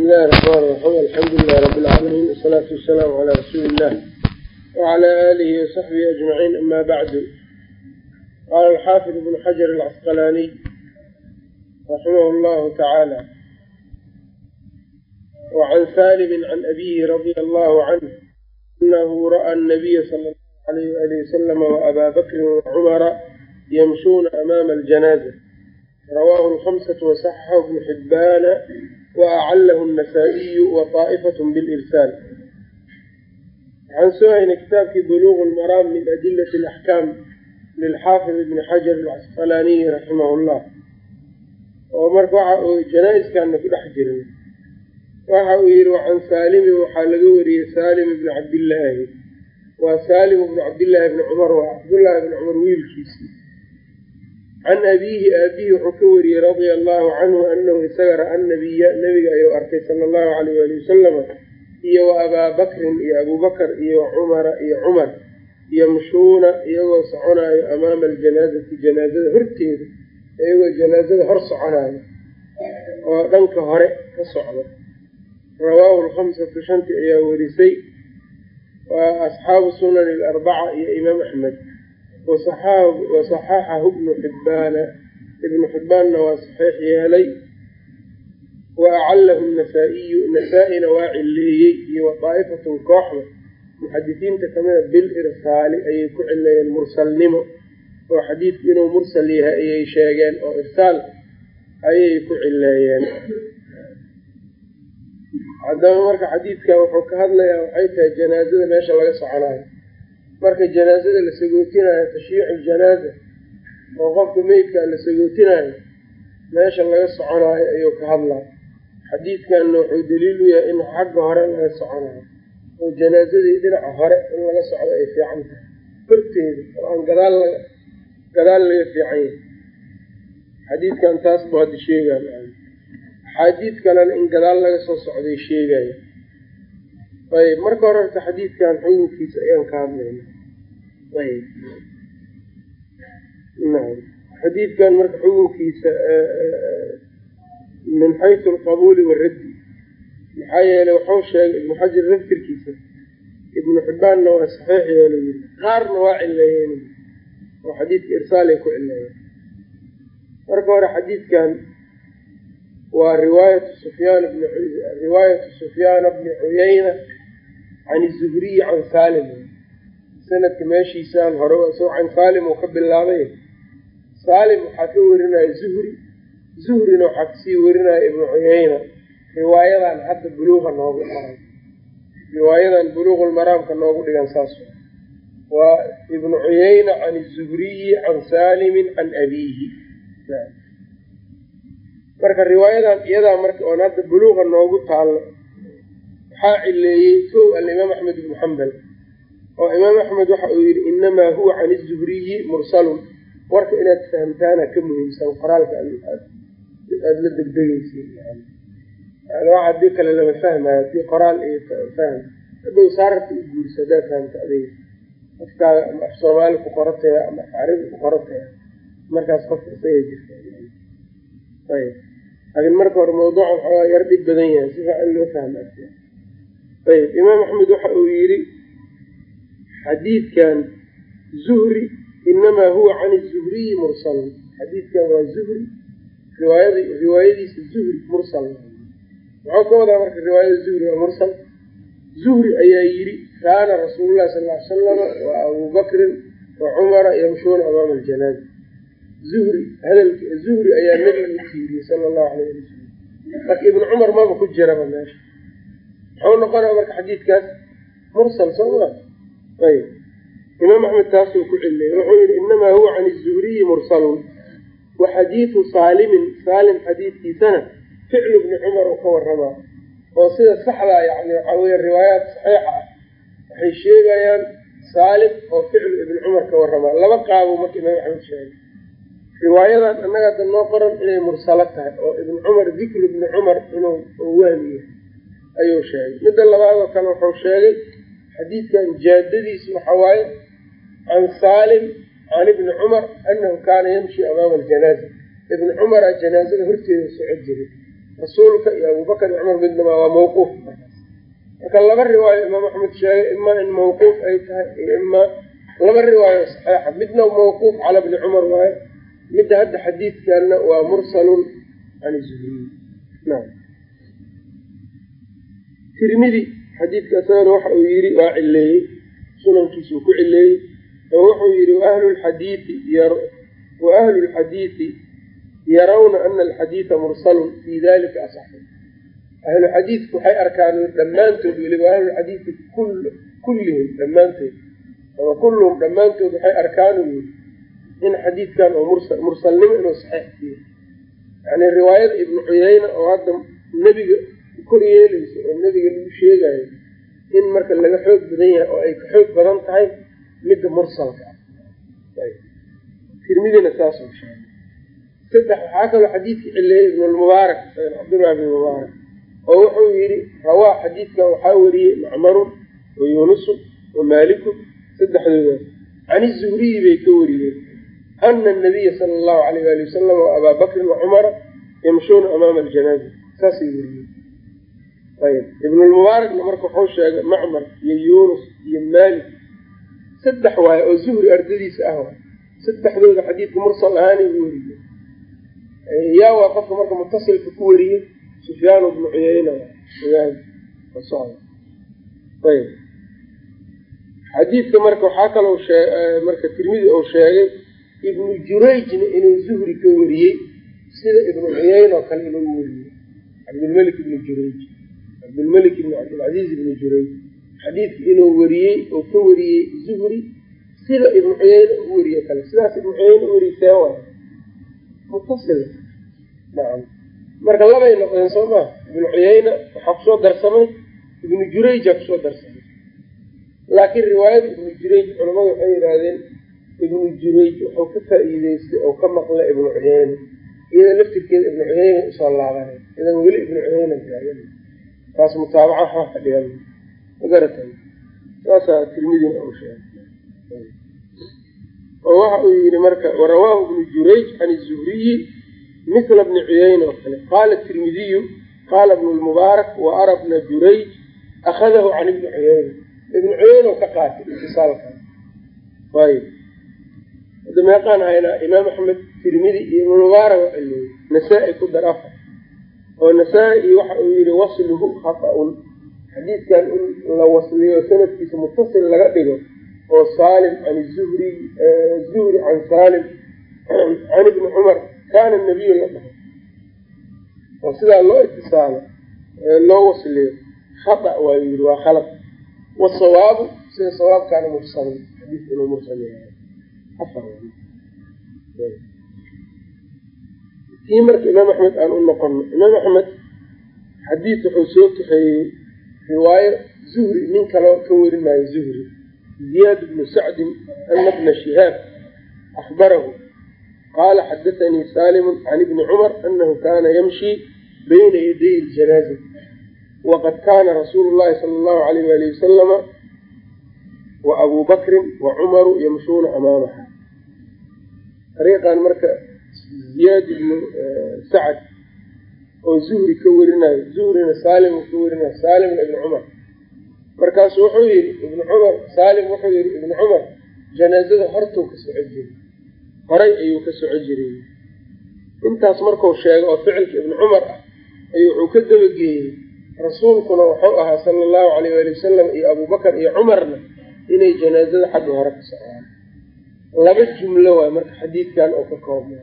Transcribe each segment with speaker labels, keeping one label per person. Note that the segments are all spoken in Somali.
Speaker 1: bismillahi raxmaan raxiim alxamdu lilahi rabi lcaalamiin wasalaatu wasalaamu calaa rasuuli illah wacalaa aalihi wasaxbihi ajmaciin. Ama bacdu. Qaala alxaafid ibnu xajar alcasqalaaniy raximahu llahu tacaala wacan salimin can abihi radia allahu canh anahu ra'a anabiya sala allahu alayh waalihi wasalama waabaa bakrin wacumara yamshuuna amaama aljanaaza. Rawaahu alhamsatu wasaxaxahu bnu xibbaana waacallahu annasaa-iyu wa طaa'ifatn bilirsaal waxaan soo haynay kitaabkii buluuqu lmaraam min adilati alaxkaam lilxaafid ibni xajar alcasqalaaniyi raximah llah oo marka waxa uu janaa-iskana ku dhex jiray waxa uu yihi wacan saalimin waxaa laga wariyey saalim ibni cabdillaahi waa saalim ibnu cabdillaahi ibni cumar waa cabdullaahi ibni cumar wiilkiisii can abiihi aabihi wuxuu ka wariyey radia allahu canhu anahu isaga ra'a nabiya nabiga ayuu arkay sala allahu alayh waali wasalama iyo wa abaa bakrin iyo abubakar iyo cumara iyo cumar yamshuuna iyagoo soconaayo amaama aljanaazati janaazada horteeda iyagoo janaazada hor soconaayo oo dhanka hore ka socdo rawaahu lkhamsatu shanti ayaa werisay waa asxaabu sunani alarbaca iyo imaam axmed wasaxaxahu ibnu xibbaana ibnu xibbaanna waa saxiix yeelay wa acalahu nasaa-iyu nasaa-ina waa cileeyey iyo wa daa'ifatun kooxda muxadisiinta kamida bil irsaali ayay ku cileeyeen mursalnimo oo xadiidku inuu mursal yahay ayay sheegeen oo irsaal ayay ku cileeyeen haddaba marka xadiidkan wuxuu ka hadlayaa waxay tahay janaazada meesha laga soconayo marka janaazada la sagootinayo tashyiicu ljanaaza oo qofka meydkaa la sagootinayo meesha laga soconaayo ayuu ka hadlaa. Xadiidkanna wuxuu daliil u yahay in xagga hore laga soconayo oo janaazadii dhinaca hore in laga socdo ay fiican tahay. Horteeda oo aan gadaal laga gadaal laga fiican yahay. Xadiidkan taas buu hadda sheegaan axaadiid kalena in gadaal laga soo socday sheegaya ayb marka hore horta xadiidkan xukunkiisa ayaan ka hadlayna xadiidkan marka xukunkiisa min xaysu alqabuuli waraddi. Maxaa yeelay waxuu sheegay ibnu xajar laftirkiisa ibnu xibbaanna waa saxiix yeelo yiri qaarna waa cileeyeen oo xadiidka irsaalay ku cileeyeen marka hore xadiidkan waa riwaayatu sufyaan riwaayatu sufyaana bni cuyayna can izuhriyi can saalim sanadka meeshiisaan hore isagoo saalim uu ka bilaabay. Saalim waxaa ka werinaya zuhri. Zuhrina waxaa ka sii werinaya ibnu cuyayna riwaayadan hadda buluuqa noogu qoran riwaayadan buluuqulmaraamka noogu dhigan saas. Waa ibnu cuyayna can izuhriyi can saalimin can abiihi. Marka riwaayadan iyadaa marka oon hadda buluuqa noogu taallo waxaa cileeyey kow alimaam axmed ibnu xambal oo imaam axmed waxa uu yihi inamaa huwa can izuhriyi mursalun. Warka inaad fahamtaana ka muhiimsan qoraalka aada la degdegeysa haddii kale lama fahmayo haddii qoraal iyo fahm hadow saararka u guursa haddaad fahamta adeg afkaaga ama af soomaali ku qorataya ama af carabi ku qorataya markaas qofka isaga jirta ayb laakiin marka hore mawduuca waxoogaa yar dhib badan yahay si fiican loo fahma ayb imaam axmed waxa uu yidhi xadiidkan zuhri inamaa huwa can izuhriyi mursalun xadiidkan waa zuhri riwaayad riwaayadiisa zuhri mursal. Muxuu ka wadaa marka riwaayada zuhri waa mursal? Zuhri ayaa yidhi kaana rasuulu llahi sal ly salama wa abuu bakrin wa cumara yamshuuna amaama aljanaaza zuhri hadalk zuhri ayaa nabiga u tiiriyey sala allahu alayh ali wasalam marka ibnu cumar maba ku jiraba meesha. Muxuu noqonaa marka xadiidkaas mursal soo ayb imaam axmed taasuu ku celiyay wuxuu yihi inamaa huwa can izuhriyi mursalun wa xadiidu saalimin saalim xadiidkiisana ficlu ibni cumar uu ka waramaa oo sida saxdaa yani waxaa weya riwaayaat saxiixa ah waxay sheegayaan saalim oo ficlu ibni cumar ka waramaa laba qaabo marka imaam axmed sheegay riwaayadan annaga hadda noo qoran inay mursalo tahay oo ibnu cumar dikru ibni cumar inuu waamiya ayuu sheegay midda labaadoo kale wuxuu sheegay xadiidkan jaadadiisu waxa waaye can saalim can ibni cumar anahu kaana yamshi amaama aljanaaza. Ibni cumara janaazada horteeda soco jiray. Rasuulka iyo abubakar iyo cumar midnama waa mawquuf. Marka laba riwaayo imaam axmed sheegay ima in mawquuf ay tahay iyo ima laba riwaayo saxeixa midna mawquuf cala bni cumar waaye. Midda hadda xadiidkana waa mursalun can zuhriy tirmidi xadiidka waxa uu yidhi waa cileeyey sunankiisa uu ku cileeyey oo wuxuu yidhi waahlu lxadiidi yarawna ana alxadiida mursalun fii dalika asaxu. Ahlu xadiidku waxay arkaan dhammaantood weliba ahlulxadiidi kullihim dhammaantood ama kulluhum dhammaantood waxay arkaanu yiri in xadiidkan oo mursalnimo inuu siiyo yani riwaayada ibnu cuyeyna oo hadda nebiga kor yeelayso oo nebiga lagu sheegayo in marka laga xoog badan yahay oo ay ka xoog badan tahay midda mursalka ah. Tirmidina saasuu sheegay. Saddex waxaa kaloo xadiidka cileeyey ibnulmubaarak cabdullahi bn mubaarak oo wuxuu yidhi rawaa xadiidkan waxaa wariyey macmarun wa yuunusu wa maaliku saddexdoodaas can izuhriyi bay ka wariyeen. Ana anabiya sala allahu alayh waali wasalam wa abaa bakrin wa cumara yamshuuna amaama aljanaaza. Saasay wariyeen ayb ibnulmubaarakna marka wuxuu sheegay macmar iyo yuunus iyo maalik saddex waaye oo zuhri ardadiisa ah waay saddexdooda xadiidka mursal ahaanay u wariyeen yaa waa qofka marka mutasilka ku wariyey sufyaan bnu cuyeyna ayb xadiidka marka waxaa kaloo marka tirmidi uu sheegay ibnu jurayjna inuu zuhri ka wariyey sida ibnu cuyeyn oo kale inuu wariyey. Cabdilmelik ibnu jurayj cabdilmelik ibnu cabdilcaziiz ibnu jurayj xadiidka inuu wariyey oo ka wariyey zuhri sida ibnu cuyeyna u wariye kale sidaas ibnu cuyeyna u wariyey see mutasil nacam marka labay noqdeen soo maa ibnu cuyeyna waxaa ku soo darsamay ibnu jurayjaa ku soo darsamay. Laakiin riwaayada ibnu jurayj culamadu waxay yidhaahdeen ibnu jurayj wuxuu ka faa-iideystay oo ka maqla ibnu cuyeyna iyada laftirkeeda ibnu cuyeyna u soo laabanay idan weli ibnu cuyeyna taagan taas mutaabaca ka dhigan magarata saasaa tirmidina uu sheegay. Oo waxa uu yihi marka warawaahu ibnu jurayj can izuhriyi mila bni cuyeyna oo kale. Qaala tirmidiyu qaala ibnu lmubaarak wa ara bna jurayj akhadahu can ibni cuyeyna ibnu cuyeyna ka qaatay itisaalka. Ayb hadda meeqaan haynaa imaam axmed tirmidi iyo ibnulmubaarak waa cileeyey nasaa-i ku dar afar oo nasaa-i waxa uu yihi wasluhu khata-un. Xadiidkan in la wasliyo sanadkiisa mutasil laga dhigo oo saalim can zuhri zuhri can saalim can ibni cumar kaana nabiyu la dhaho oo sidaa loo itisaalo loo wasliyo. Khata waa yiri waa khalad. Wasawaabu sida sawaabkaana mursalin xadiis inuu mursal yahay tii marka imaam axmed aan u noqono imaam axmed xadiis wuxuu soo kaxeeyey riwaayo zuhri nin kaloo ka warinaayo zuhri ziyaad bnu sacdin ana bna shihaab ahbarahu qaala xadaanii salimu can ibni cumar anahu kana yamshi bayna yaday ljanaaza waqad kana rasuulu llahi sala allahu alayh wali wasalama wa abuu bakrin wa cumaru yamshuuna amaamaha. Ariiqan marka ziyaad ibnu sacd oo zuhri ka warinayo. Zuhrina saalim ka warinayo. Saalimna ibni cumar markaasu wuxuu yihi ibnu cumar saalim wuxuu yihi ibnu cumar janaazada hortuu ka soco jiray. Horay ayuu ka soco jiray. Intaas markuu sheego oo ficilka ibnu cumar ah ayuu wuxuu ka dabageeyey rasuulkuna wuxuu ahaa sala allahu alayh waali wasalam iyo abubakar iyo cumarna inay janaazada xagga hore ka socdaan. Laba jumlo waay marka xadiidkan oo ka koobna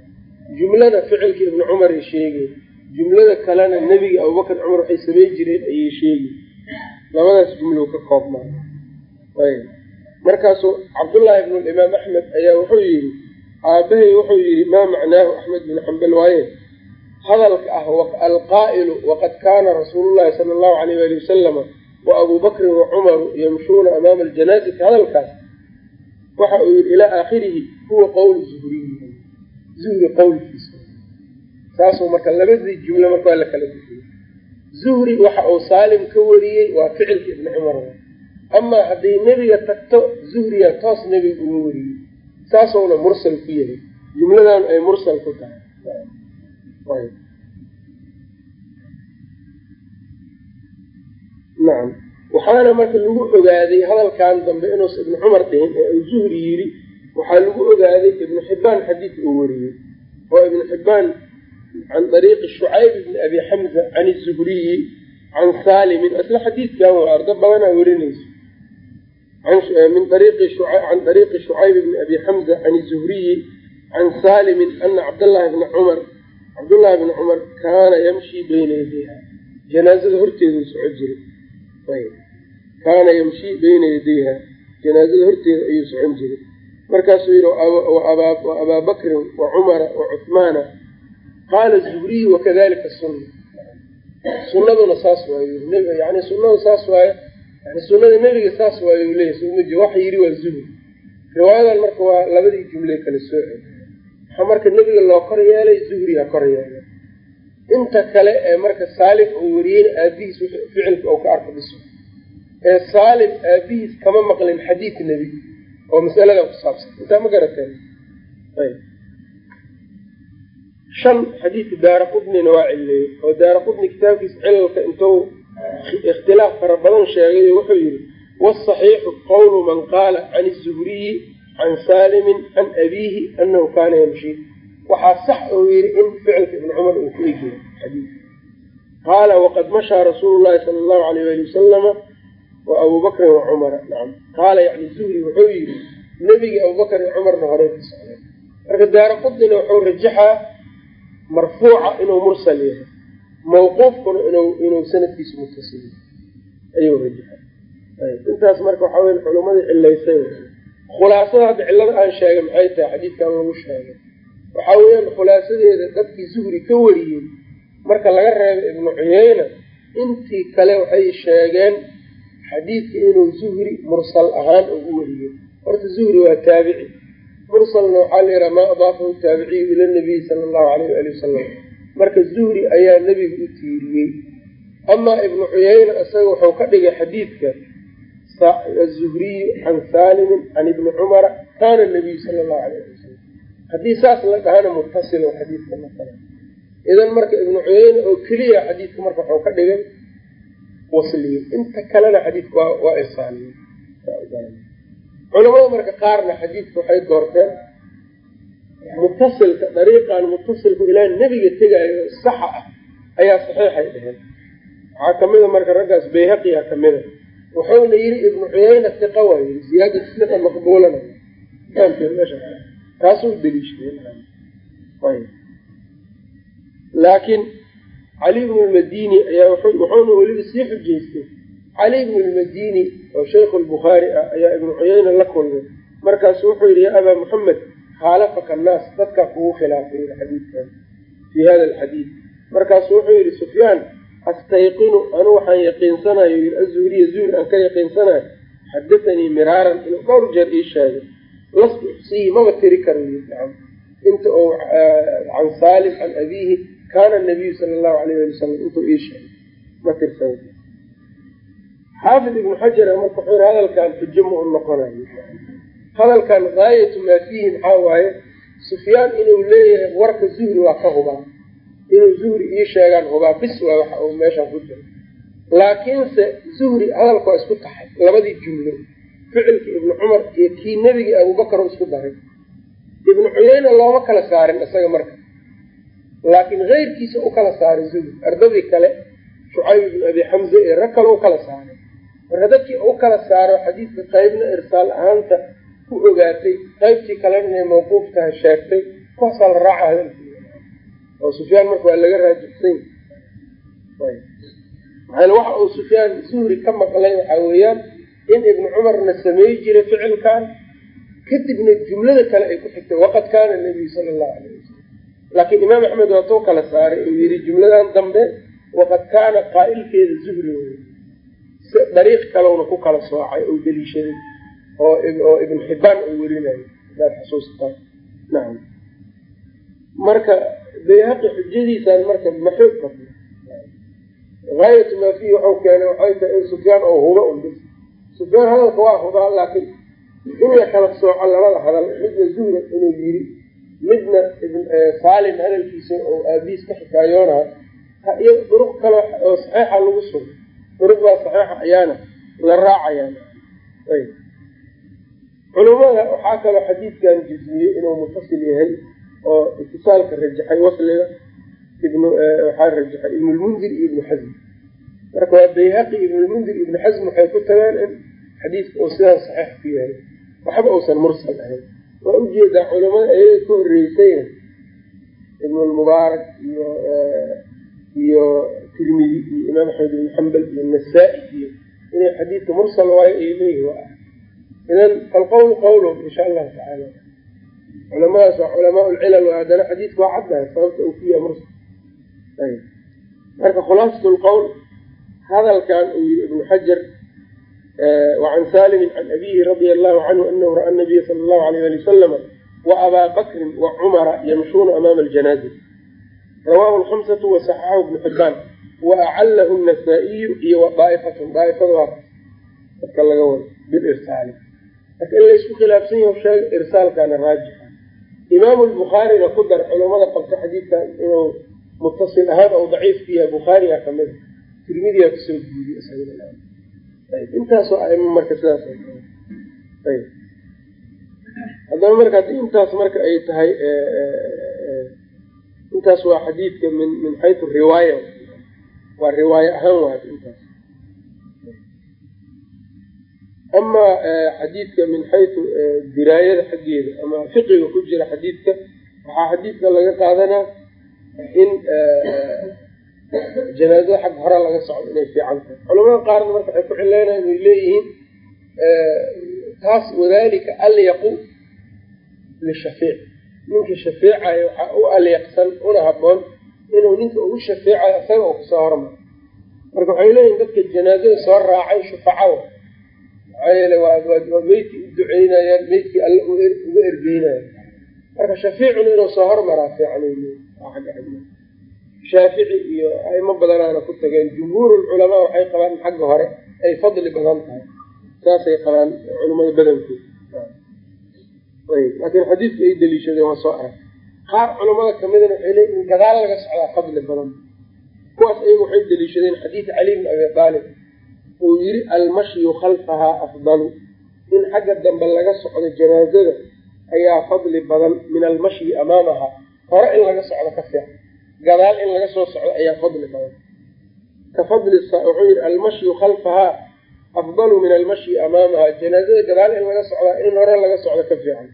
Speaker 1: jumlada ficilka ibnu cumar ay sheegay jumlada kalena nebiga abubakar cumar waxay samayn jireen ayay sheegi labadaas jumlo ka koobmaa markaasuu cabdullaahi ibnu imaam axmed ayaa wuxuu yidhi aabahay wuxuu yidhi maa macnaahu axmed bin xambal waaye? Hadalka ah alqaa'ilu waqad kaana rasuulu llahi sala allahu alayh waali wasalama wa abuu bakrin wa cumaru yamshuuna amaama aljanaazati. Hadalkaas waxa uu yidhi ilaa aakhirihi huwa qowlu zuhriyi zuhri qowlkiisa saasuu marka labadii jumle marka waa la kala bixiyey zuhri waxa uu saalim ka wariyey waa ficilka ibni cumar amaa hadday nebiga tagto zuhriya toos nebiga uga wariyey. Saasuna mursal ku yahay jumladan ay mursal ku tahay. Nacam waxaana marka lagu ogaaday hadalkan dambe inuusa ibnu cumar dhihin ee uu zuhri yidhi waxaa lagu ogaaday ibnu xibbaan xadiid uu wariyey oo ibnu xibbaan can ariiqi shucayb bni abi xamza can izuhriyi can saalimin isla xadiidkan ardo badanaa werinayso min can ariiqi shucayb bni abi xamza can izuhriyi can saalimin ana cabdllahi bna cumar cabdullaahi bni cumar kaana yamshii bayna yadayha janaazada horteedu soco jiray. Kaana yamshii bayna yadayha janaazada horteeda ayuu socon jiray markaasuu yihi wa abaa bakrin wa cumara wa cuhmaana qaala zuhriyu wakadalika sunna. Sunaduna saas waayo yani sunadu saas waayo yani sunada nebiga saas waayo leeya soma waxa yidhi waa zuhri. Riwaayadan marka waa labadii jumle kala sooce waxaa marka nebiga loo kor yeelay zuhriga kor yeelay. Inta kale ee marka saalim uu wariyeyna aabihiis ficilka uu ka arka biso ee saalim aabihiis kama maqlin xadiid nebi oo masaladan ku saabsan. Intaa ma garateen shan xadiidka daara qudnina waa cileeyey oo daara qudni kitaabkiisa cilalka intuu ikhtilaaf fara badan sheegay wuxuu yihi wasaxiixu qowlu man qaala can izuhriyi can saalimin can abiihi anahu kaana yamshi. Waxaa sax uu yihi in ficilka ibni cumar uu ku egyahay qaala waqad mashaa rasuulu llahi sala allahu alayh ali wasalama wa abuu bakrin wa cumara nacam. Qaala yani zuhri wuxuu yihi nebigii abubakar iyo cumarna horey ka socdeen marka daara qudnina wuxuu rajaxaa marfuuca inuu mursal yahay mawquufkuna inuu sanadkiisa mutasil ayuu rajaxaa. Intaas marka waxaa wey culumadii cilaysay khulaasada hadda cillada aan sheegay maxay tahay? Xadiidkan lagu sheegay. Waxaa weeyaan khulaasadeeda dadkii zuhri ka wariyey marka laga reebo ibnu cuyeyna intii kale waxay sheegeen xadiidka inuu zuhri mursal ahaan ugu wariyey horta zuhri waa taabici. Mursalna waxaa la yidhaha maa adaafahu taabiciyu ila nabiyi sala allahu alayh waali wasalam marka zuhri ayaa nebiga u tiiriyey. Amaa ibnu cuyeyna isaga wuxuu ka dhigay xadiidka azuhriyu can saalimin can ibni cumara kaana nabiyu sala allahu alayh ali wasalam haddii saas la dhahana mutasilo xadiidka masala idan marka ibnu cuyeyna oo keliya xadiidka marka waxuu ka dhigay wasliye inta kalena xadiidka waa irsaaliye culamada marka qaarna xadiidka waxay doorteen mutasilka dariiqan mutasilku ilaa nebiga tegaayo saxa ah ayaa saxiixay dheheen waxaa kamida marka raggaas bayhaqiya kamida wuxuuna yiri ibnu cuyeyna iqa waa yii ziyaada iqa maqbuulana taasuu daliishaday laakiin cali bnu lmadini ayaa wuxuuna weliba sii xujaystay. Cali bnu lmadini oo shaykhu lbukhaari ah ayaa ibnu cuyeyna la kulmay. Markaasu wuxuu yidhi yaa abaa muxamed khaalafaka annaas dadkaa kugu khilaafay xadiidkan fii hada alxadiid. Markaasu wuxuu yidhi sufyaan astayqinu anu waxaan yaqiinsanayo yii azuhriya zuhri aan ka yaqiinsanayo xadathanii miraaran inuu dhowr jeer ii sheegay. Lastu uxsiihi maba tiri karo yii inta uu can saalim can abiihi kaana nabiyu sala allahu alayh ali wasalam intuu ii sheegay ma tirsan xaafid ibnu xajar marka wuxuu hadalkan xujo ma u noqonayo hadalkan gaayatu maa fiihi maxaa waaye sufyaan inuu leeyahay warka zuhri waa ka hubaa inuu zuhri ii sheegaan hubaa bis waa waxa uu meeshaan ku jiro laakiinse zuhri hadalka waa isku taxay labadii jumlo ficilka ibnu cumar iyo kii nebigii abubakar u isku daray ibnu cuyeyna looma kala saarin isaga marka laakiin keyrkiisa kala saaray zuhri ardadii kale shucayb ibnu abi xamza ee rag kale u kala saaray marka dadkii u kala saaro xadiidka qeybna irsaal ahaanta ku ogaatay qeybtii kalena inay mawquuf tahay sheegtay kuwaasaa la raaca hadalkiisa oo sufyaan marka waa laga raajixsany maxaa waxa uu sufyaan zuhri ka maqlay waxaa weeyaan in ibnu cumarna samey jiray ficilkan kadibna jumlada kale ay ku xigtay waqad kaana nabiyu sala allahu alayh wasalam laakiin imaam axmed waa tuu kala saaray uu yihi jumladan dambe waqad kaana qaa'ilkeeda zuhri wey dariiq kalowna ku kala soocay oo deliishaday oo ibn xibaan uu werinayo hadaad xusuustaan nacam marka bayhaqi xujadiisaan marka maxoog qabna gaayatu maa fiihi waxau keenay waxay tahay in sufyaan oo huba un bis sufyaan hadalka waa hubaa laakiin in la kala sooco labada hadal midna zuhra inuu yiri midna saalim hadalkiisa oo aabiis ka xikaayoonaha iyo duruq kale oo saxiixa lagu sugo duruqdaa saxiixa ayaana la raacayaan culimada waxaa kaloo xadiidkan jismiyey inuu mutasil yahay oo itisaalka rajaxay wasliga waxaa rajaxay ibnulmundir iyo ibnu xasm marka waa bayhaqi ibnulmundir ibnu xasm waxay ku tageen in xadiidka uu sidaas saxiix ku yahay waxba uusan mursal ahayn waa u jeedaa culimada ayaga ka horeysayna ibnulmubaarak iyo iyo tirmidi iyo imaam axmed ibn xambal iyo nasaa-i iyo inay xadiidka mursal waayo ay leeyihi waa idan falqowl qowlhum insha allahu tacaala. Culamadaas waa culamaa lcilal haddana xadiidka waa caddahay sababta uu ku yahay mursal. Marka khulaasat lqowl hadalkan uu yihi ibnu xajar wacan salimin can abihi radia allahu canhu anahu ra'a nabiya sala allahu alayh ali wasalama wa abaa bakrin wa cumara yamshuuna amaama aljanaaza rawahu lhamsatu wasaxaxahu ibnu xibaan wa acalahu nasaa-iyu iyo wa daa'ifatun daaifada waa dadka laga wado bilirsaali marka in laysku khilaafsan yaho sheega irsaalkana raajixa imaamu lbukhaarina ku dar culamada qabta xadiidkan inuu mutasil ahaan ou daciif ku intaasoo aimo marka sidaas haddaba marka haddii intaas marka ay tahay intaas waa xadiidka min min xaytu riwaaya. Waa riwaaye ahaan waa intaas. Amaa xadiidka min xaytu diraayada xaggeeda ama fiqiga ku jira xadiidka waxaa xadiidka laga qaadanaa in janaazada xag hore laga socdo inay fiican tahay. Culamada qaarna marka waxay ku cileynaya inay leeyihiin taas wadalika alyaqu lishafiic. Ninkii shafeecayo waxaa u alyaqsan una haboon inuu ninka ugu shafeecayo isaga oo ku soo hormaro. Marka waxay leeyihiin dadka janaazada soo raacay shufacawa maxaa yeele waa meydkii u duceynayaan meydkii alle uga ergeynaya marka shafiicuna inuu soo hormaraa fiican shaafici iyo aimo badanaana ku tageen jumhuurulculamaa waxay qabaan xagga hore ay fadli badan tahay. Saasay qabaan culimada badankood laakiin xadiidku ay daliishadeen waa soo arag. Qaar culamada kamidana waxay leeyiin gadaal laga socdaa fadli badan. Kuwaas ayaga waxay daliishadeen xadiid cali bn abi aalib uu yiri almashyu khalfahaa afdalu. In xagga dambe laga socdo janaazada ayaa fadli badan min almashyi amaamaha. Hore in laga socdo ka fiican gadaal in laga soo socdo ayaa fadli badan ka fadli wuxuu yiri almashyu khalfahaa afdalu min almashyi amaamaha. Janaazada gadaal in laga socdaa in hore laga socdo ka fiican.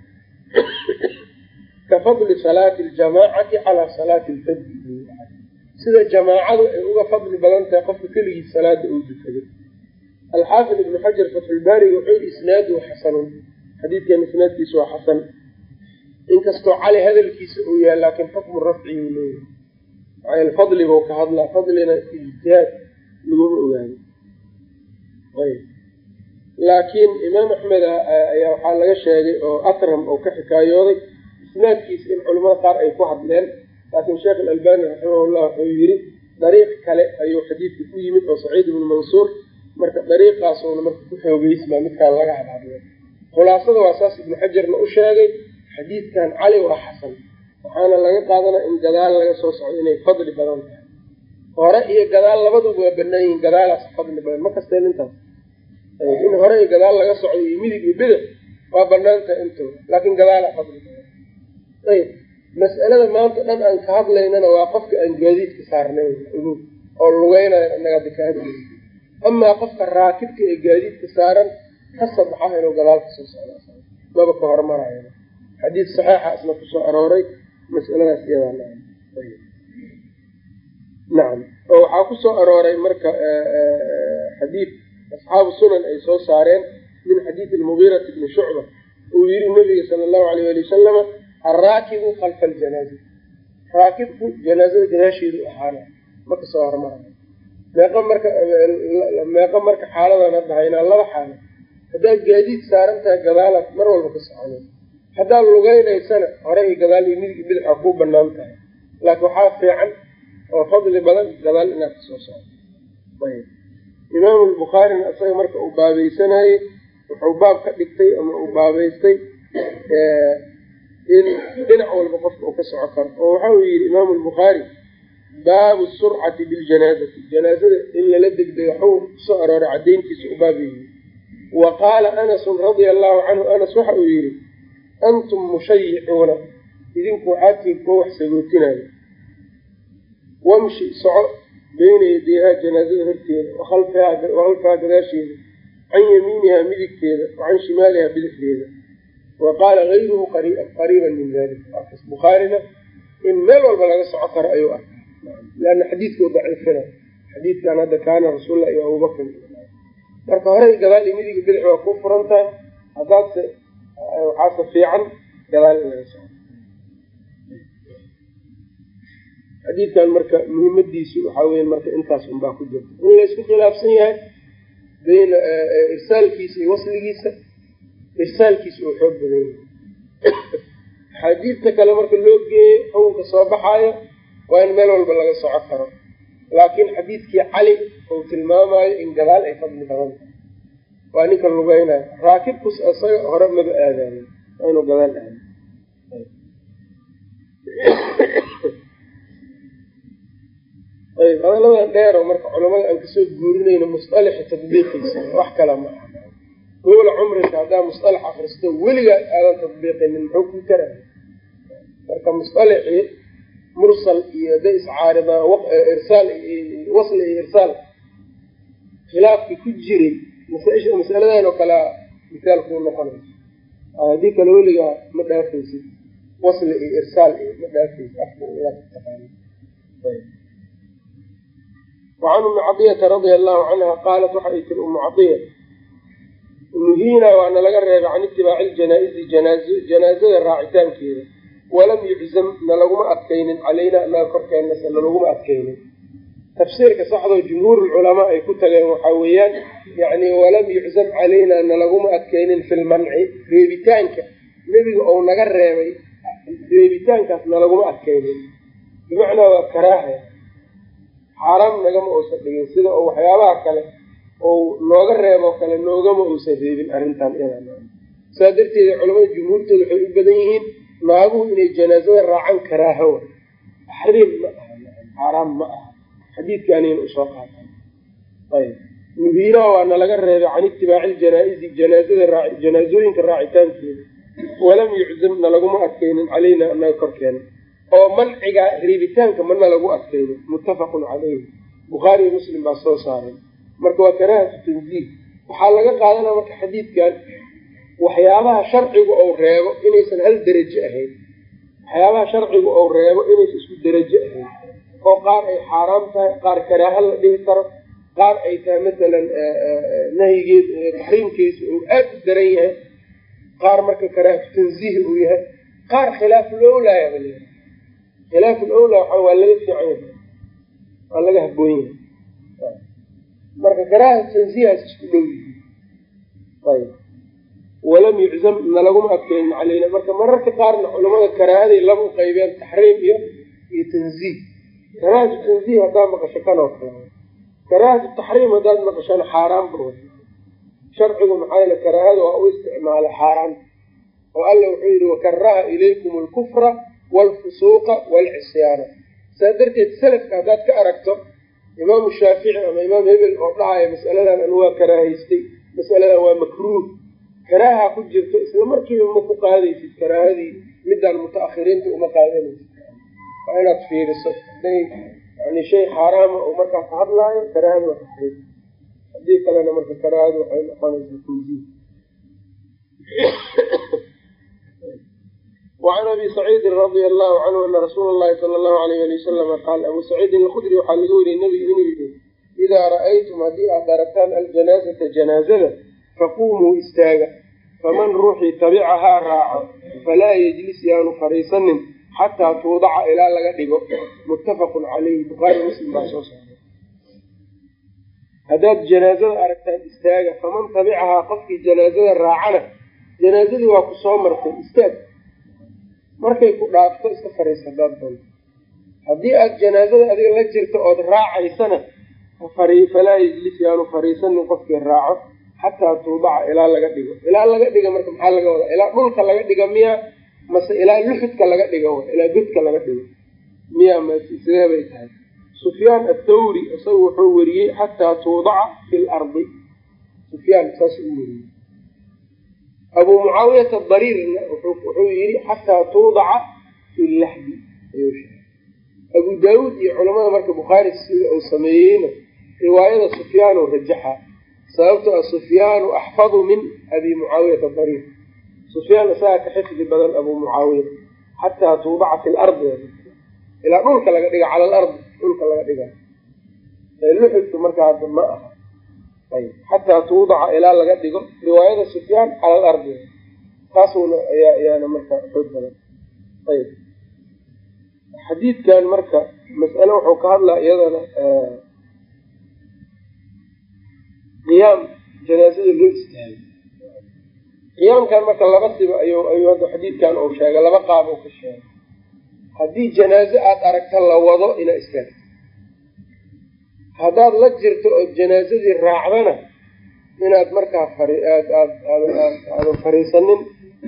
Speaker 1: Ka fadli salaati ljamaacati calaa salaati lfadi sida jamaacadu ay uga fadli badan tahay qofka keligiis salaada uu dukaday alxaafid ibnu xajar fatxulbaariga wuxuu yii isnaaduhu xasanun. Xadiidkan isnaadkiisu waa xasan. Inkastoo cali hadalkiisa uu yahay laakiin xukmu rafciyuu leeyahay fadli buu ka hadlaa fadlina ijtihaad laguma ogaado. Laakiin imaam axmed ayaa waxaa laga sheegay oo atram oo ka xikaayooday isnaadkiisa in culimada qaar ay ku hadleen laakiin sheekh alalbani raximahullah wuxuu yiri dariiq kale ayuu xadiidka ku yimid oo saciid ibnu mansuur marka dariiqaasuna marka ku xoogeysmaa midkaan laga hadhadlay khulaasada waa saas ibnu xajarna u sheegay xadiidkan cali waa xasan waxaana laga qaadanaa in gadaal laga soo socdo inay fadli badan tahay. Hore iyo gadaal labaduba waa banaan yihiin gadaalaas fadli badan. Ma kasteen in hore iyo gadaal laga socdo iyo midig iyo bidix waa bannaan tahay intooda laakiin gadaala fadli badan. Ayb mas'alada maanta dhan aan ka hadlaynana waa qofka aan gaadiidka saarnayn oo lugeynayo anaga hadda ka hadlayna amaa qofka raakibka ee gaadiidka saaran ka sabaxa inuu gadaal ka soo socda maba ka hormarayo xadiid saxiixa isna ku soo arooray masaladaas nacam oo waxaa ku soo arooray marka xadiid asxaabu sunan ay soo saareen min xadiidi almugiirati bni shucba uu yiri nabiga sala allahu alayh ali wasalama alraakibu kalfa aljanaaza raakibku janaazada gadaasheedu ahaana ma ka soo hormarayo meeqa marka meeqa marka xaaladan hadda haynaa laba xaalo haddaad gaadiid saaran tahay gadaalaad mar walba ka socoda haddaad lugeynaysana hore iyo gadaal iyo midig bidix aa kuu bannaan tahay. Laakiin waxaa fiican oo fadli badan gadaal inaad ka soo socdo imaamu lbukhaarina isaga marka uu baabaysanayey wuxuu baab ka dhigtay ama uu baabaystay in dhinac walba qofka uu ka soco karo. Oo waxa uu yihi imaamu lbukhaari baabu surcati biljanaazati janaazada in lala degdego xukun arooray cadayntiisa u baabiyihi wa qaala anasun radia allahu canhu anas waxa uu yidhi antum mushayicuuna idinku waxaa tiin kuwa wax sagootinaayo wamshi soco beyna yadayhaa janaazada horteeda wakhalfahaa gadaasheeda can yamiinihaa midigteeda wa can shimaalihaa bidixdeeda wa qaala gayruhu qariiban min dalik waakas bukhaarina in meel walba laga soco karo ayuu arkay leanna xadiidkuu daciifina xadiidkan hadda kaana rasuulla iyo abubakr marka horey gadaal iyo midiga bidix waa ku furan tahay haddaadse waxaase fiican gadaal in soco xadiidkan marka muhiimadiisu waxaa weya marka intaas unbaa ku jirta. In laysku khilaafsan yahay bayna irsaalkiisa iyo wasligiisa irsaalkiisa oo xoog badan yahay. Axaadiidta kale marka loo geeyo xukunka soo baxaayo waa in meel walba laga soco karo. Laakiin xadiidkii cali uu tilmaamayo in gadaal ay fadli badan tahay waa ninka lugeynayo raakibkus isaga hore maba aadayo inuu gadaal aado ayb hadaladan dheero marka culamada aan ka soo guurinayno musalaxa tadbiiqiisa. Wax kala ma aha. Cumrika haddaa musalax akristo weligaa aadan tadbiiqinin muxuu ku taraya marka musalaxii mursal iyo haday iscaaridaan irsaal wasli iyo irsaal khilaafkii ku jiray masaladan oo kalea misaal kuu noqonayso haddii kale weligaa ma dhaafaysid wasli iyo irsaal iyo ma dhaafaysid wacan umi cadiyata radia allahu canha qaalat waxay tiri umu cadiya nuhiina waana laga reebay can itibaaci ljanaa-izi janaazada raacitaankeeda. Walam yuczam nalaguma adkaynin calaynaa naga korkeenase nalaguma adkaynin tafsiirka saxdoo jumhuur culamaa ay ku tageen waxaa weeyaan yani walam yuczam calaynaa nalaguma adkaynin fi lmanci reebitaanka nebiga ou naga reebay reebitaankaas nalaguma adkaynin. Bimacnaa waa karaaha xaaraam nagama uusan dhigin sida oo waxyaabaha kale ou nooga reeboo kale noogama uusan reebin arrintan iyada saa darteeda culamada jumhuurtooda waxay u badan yihiin naaguhu inay janaazada raacan karaahawa taxriim ma aha xaaraam ma aha xadiidkaanayna u soo qaatan ayb nuhiinaa waana laga reebay can itibaaci ljanaa-izi janaazada janaazooyinka raacitaankeeda. Walam yuczam nalaguma adkaynin calayna anaga korkeena oo manciga reebitaanka mana lagu adkaynin. Muttafaqun caleyhi bukhaariyo muslim baa soo saaray. Marka waa karaahatu tanziih. Waxaa laga qaadanaa marka xadiidkan waxyaabaha sharcigu ou reebo inaysan hal derajo ahayn. Waxyaabaha sharcigu ou reebo inaysan isku derajo ahayn oo qaar ay xaaraam tahay qaar karaaha la dhihi karo qaar ay tahay masalan nahyigeed taxriimkiisa uu aad u daran yahay qaar marka karaahatu tanziih uu yahay. Qaar khilaafu lowlaaya bal khilaafu lowlaa waxa waa laga fiican yahay waa laga haboon yahay. Marka karaahatu tanziihaas isku dhow. Yihiin ayb. Walam yuczam nalaguma adkeynin caleyna marka mararka qaarna culamada karaahaday laba u qaybeen taxriim iyo iyo tanziih karaahatu tanziih haddaad maqasho kanoo kale. Karaahatu taxriim haddaad maqashana xaaraan ba sharcigu maxaa karaahada waa u isticmaalay xaaraan. Oo alla wuxuu yidhi wakaraha ilaykum alkufra waalfusuuqa waalcisyaana saa darteed salafka haddaad ka aragto imaamu shaafici ama imaam hebel oo dhahaya masaladan anu waa karaahaystay masaladan waa makruuh. Karaaha ku jirto isla markiiba ma ku qaadaysid karaahadii midaan muta-akhiriinta uma qaadanaysid waa inaad fiiriso haday yani shay xaaraama oo markaa ka hadlaayo karaahada waa taxriim haddii kalena marka karaahadu waxay noqonaysaa tanziih wacan abi saciidin radia allahu canhu ana rasuula llahi sala allahu alayh ali wasalama qaal abu saciidin alkhudri waxaa laga wariyey nebigu inuu yihi idaa ra'aytum haddii aad aragtaan aljanaazata janaazada faquumuu istaaga. Faman ruuxii tabicahaa raaco falaa yejlis yaanu fariisanin xataa tuudaca ilaa laga dhigo. Muttafaqun caleyhi bukhaari muslim baa soo saaray haddaad janaazada aragtaan istaaga faman tabicahaa qofkii janaazada raacana janaazadii waa ku soo martay istaag. Markay ku dhaafto iska fariisa haddaad doonto. Haddii aad janaazada adiga la jirto ood raacaysana falaa yejlis yaanu fariisanin qofkii raaco xataa tuudaca ilaa laga dhigo. Ilaa laga dhiga marka maxaa laga wadaa? Ilaa dhulka laga dhiga miya mase ilaa luxudka laga dhigo ilaa godka laga dhigo. Miya sidee bay tahay? Sufyaan athawri isaga wuxuu weriyey xataa tuudaca fi lardi sufyaan saas u weriyey abuu mucaawiyata dariirna wuxuu yidhi xataa tuudaca fi laxdi abu daawuud iyo culamada marka bukhaari sida uu sameeyeyna riwaayada sufyaanu rajaxa. Sababtoo ah sufyaanu axfadu min abi mucaawiyata dariir sufyaan isagaa ka xifdi badan abuu mucaawiya xataa tuudaca fi lardi ilaa dhulka laga dhiga cala alardi dhulka laga dhiga luxudku markaa hadda ma aha ayb xataa tuudaca ilaa laga dhigo riwaayada sufyaan cala alardi taasuna ayaa ayaana marka xoog badan ayb xadiidkan marka mas'ale wuxuu ka hadlaa iyadana qiyaam janaazada loo istaagay qiyaamkan marka laba siba ayuu hadda xadiidkan uu sheegay laba qaab ka sheegay. Haddii janaaze aada aragta la wado inaa istaagto haddaad la jirto oo janaazadii raacdana inaad markaa aadan fariisanin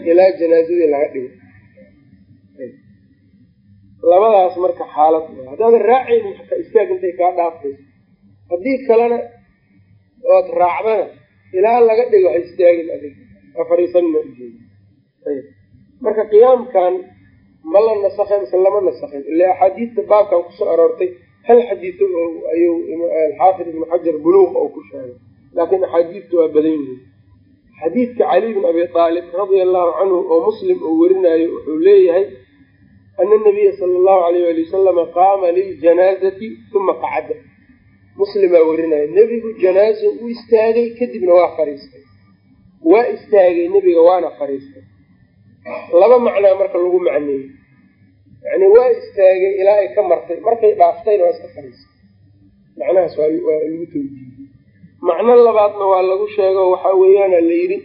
Speaker 1: ilaa janaazadii laga dhigo. Labadaas marka xaalad haddaadan raacaynin xataa istaag intay kaa dhaafayso. Haddii kalena ood raacdana ilaa laga dhigo ha istaagin ujeeda ayb marka qiyaamkan ma la nasakhay mise lama nasakhin. Ila axaadiidta baabkan ku soo aroortay hal xadiido ayuu alxaafid ibnu xajar buluuq oo ku sheegay. Laakiin axaadiidtu waa badan yihiin. Xadiidka cali bin abi aalib radia allahu canhu oo muslim uu werinayo wuxuu leeyahay ana nabiya sala allahu alayh ali wasalama qaama liljanaazati uma qacada. Muslimaa werinaya nebigu janaazo u istaagay kadibna waa fariistay waa istaagay nebiga waana fariistay. Laba macnaa marka lagu macneeyey yani waa istaagay ilaa ay ka martay. Markay dhaaftayna waa iska fariistay. Macnahaas waa lagu tawjiihiyey macno labaadna waa lagu sheego waxaa weeyaana la yidhi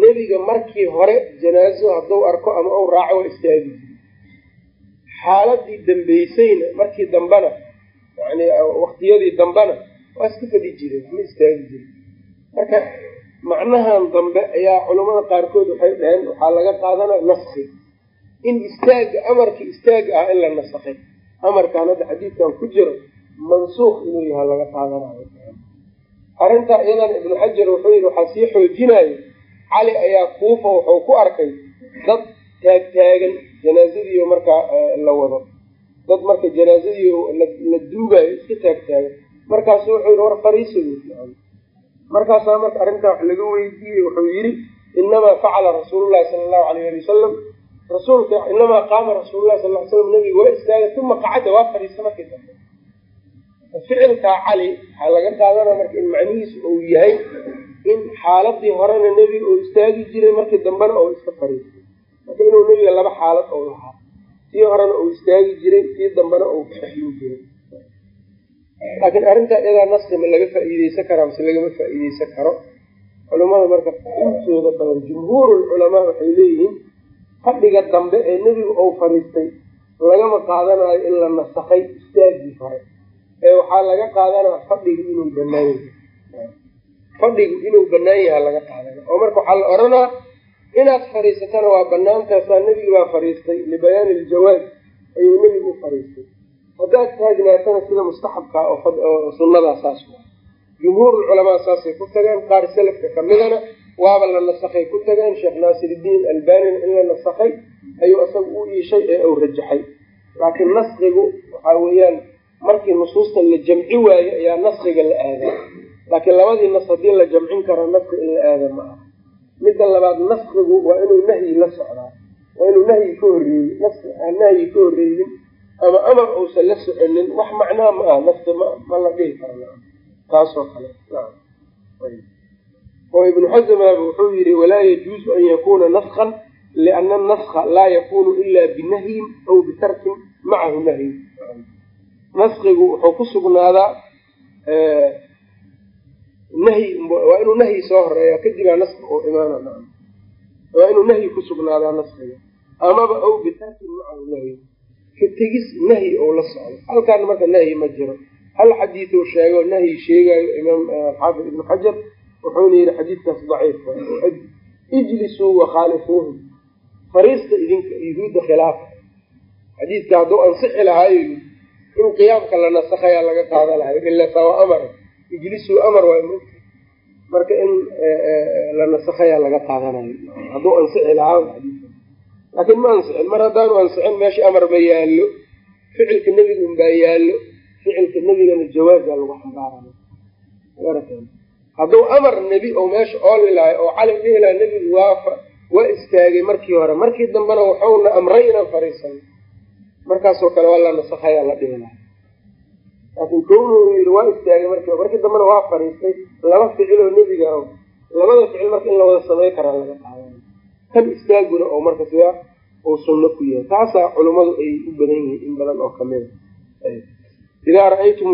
Speaker 1: nebiga markii hore janaazo hadduu arko ama uu raaco waa istaagi jiri xaaladii dambeysayna markii dambena yani waktiyadii dambena waa iska fadhi jireen ma istaagi jirin marka macnahan dambe ayaa culamada qaarkood waxay dhaheen waxaa laga qaadanaya naski in istaaga amarkii istaaga ah in la nasakay amarkaan hadda xadiidkan ku jiro mansuuq inuu yahay laga qaadanayo arrintaa iyadana ibnu xajar wuxuu yidhi waxaa sii xoojinayo cali ayaa kuufa wuxuu ku arkay dad taagtaagan janaazadiio markaa la wado. Dad marka janaazadii la duugayo iska taagtaagan markaasu wuxuu yidhi war fariiso markaasaa marka arrintaa wax laga weydiiyey wuxuu yidhi inamaa facala rasuululahi sala allahu alayh ali wasalam rasuulka inamaa qaama rasuululahi sal l slam nabiga waa istaagay uma qacadda waa fariista markii dambe ficilkaa cali waxaa laga qaadanaa marka in macnihiisu uu yahay in xaaladii horena nebiga uu istaagi jiray markii dambena uu iska fariistay marka inuu nebiga laba xaalad ou lahaa tii horena uu istaagi jiray tii dambena uu kaxin jiray laakiin arrintaa iyadaa naski ma laga faa'iideysan karaa mise lagama faa'iideysan karo. Culimada marka intooda badan jumhuurulculamaa waxay leeyihiin fadhiga dambe ee nebigu uu fariistay lagama qaadanayo in la nasakay istaagii hore. Ee waxaa laga qaadanaa fadhigu inuu banaan yahay. Fadhigu inuu banaan yaha laga qaadana oo marka waxaa la odhanaa inaad fariisatana waa banaantaasaa nebigi baa fariistay libayaani iljawaaz ayuu nebigu u fariistay haddaad taagnaatana sida mustaxabka oo sunnadaa saas waa. Jumhuurul culamaa saasay ku tageen qaar salafka kamidana waaba la nasakhay ku tageen. Sheekh naasiridiin albanina in la nasakhay ayuu isaga u iishay ee uu rajaxay. Laakiin naskigu waxaa weeyaan markii nusuusta la jamci waayo ayaa naskiga la aadaa. Laakiin labadii nas haddii la jamcin karo naski in la aada ma aha. Midda labaad naskigu waa inuu nahyi la socdaa waa inuu nahyi ka horreeyey nahyi ka horreeyin ama amar uusan la soconin wax macnaa ma aha naski ma ma la dhihi karo taasoo kale oo ibnu xasamaaba wuxuu yihi walaa yajuuzu an yakuuna naskan liana anaska laa yakunu ila binahyin aw bitarkin macahu nahyin. Naskigu wuxuu ku sugnaadaa nahyi waa inuu nahyi soo horreeya kadibaa naski oo imaana waa inuu nahyi ku sugnaadaa naskiga amaba aw bitarkin macahu nahyin ka tegis nahyi ou la socdo. Halkaan marka nahyi ma jiro. Hal xadiid uu sheego nahyi sheegayo imaam xaafid ibnu xajar wuxuuna yihi xadiidkaas daciif ijlisuu wakhaalifuuhum fariista idinka yuhuudda khilaafa. Xadiidka hadduu ansixi lahaayo in qiyaamka la nasakhayaa laga qaada lahay ila sawa amar. Ijlisuu amar waa mogta marka in la nasakhayaa laga qaadanayo. Hadduu ansixi lahaa laakiin ma ansixin mar haddaanu ansixin meesha amar ma yaallo. Ficilka nebiga unbaa yaallo. Ficilka nebigana jawaaza lagu xambaaraya. Hadduu amar nebi oo meesha ooli lahay oo cali dhihi laha nebigu waa waa istaagay markii hore. Markii dambena wuxuuna amray inaan fariisano markaasoo kale waa la nasakhayaa la dhihi lahay laakiin kownuhu yidhi waa istaagay markii markii dambena waa fariistay laba ficil oo nebiga ah. Labada ficil marka in la wada samey karaa laga qaadana kan istaaguna oo marka sidaa uu sunno ku yahay. Taasaa culummadu ay u badan yihiin in badan oo kamida idaa ra'aytum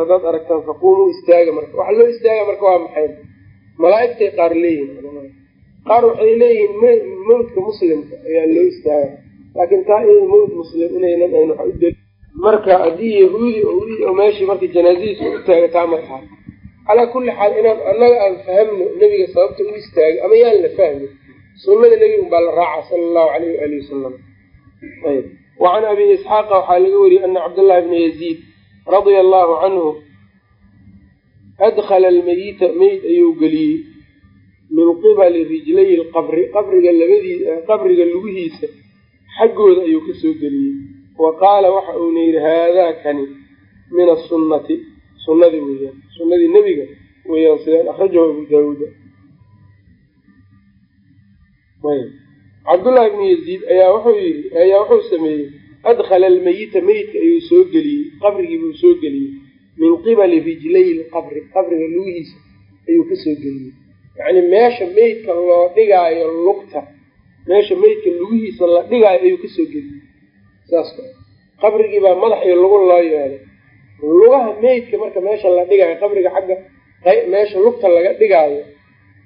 Speaker 1: haddaad aragtaan faquumuu istaaga marka. Waxa loo istaaga marka waa maxay? Malaaigtay qaar leeyihiin qaar waxay leeyihiin mawdka muslimka ayaa loo istaaga. Laakiin taa mawd muslim inaynan ayn waxa udel marka haddii yahuudi oo meeshii marka janaasadiisa u taaga taa ma calaa kulli xaal inaan annaga aan fahamno nebiga sababta u istaagay ama yaan la fahmi sunada nebiga un baa la raaca sala allahu alayh waali wasalam ayb wacan abi isxaaqa waxaa laga wariyey ana cabdllahi bna yaziid radia allahu canhu adkhala almayita meyd ayuu geliyey min qibali rijlay lqabri qabriga labadii qabriga lugihiisa xaggooda ayuu ka soo geliyey. Wa qaala waxa uuna yidhi haadaa kani min asunnati sunnadii weeyaan sunnadii nebiga weeyaan sideen akhrajahu abu daawuuda cabdullahi bni yaziid ayaa wuxuu yii ayaa wuxuu sameeyey adkhala almayita meydka ayuu soo geliyey qabrigii buu soo geliyey min qibali rijlay lqabri qabriga lugihiisa ayuu ka soo geliyey. Yacni meesha meydka loo dhigaayo lugta meesha meydka lugihiisa la dhigaayo ayuu ka soo geliyey. Saas qabrigii baa madax iyo lugu loo yeelay. Lugaha meydka marka meesha la dhigaayo qabriga xagga meesha lugta laga dhigaayo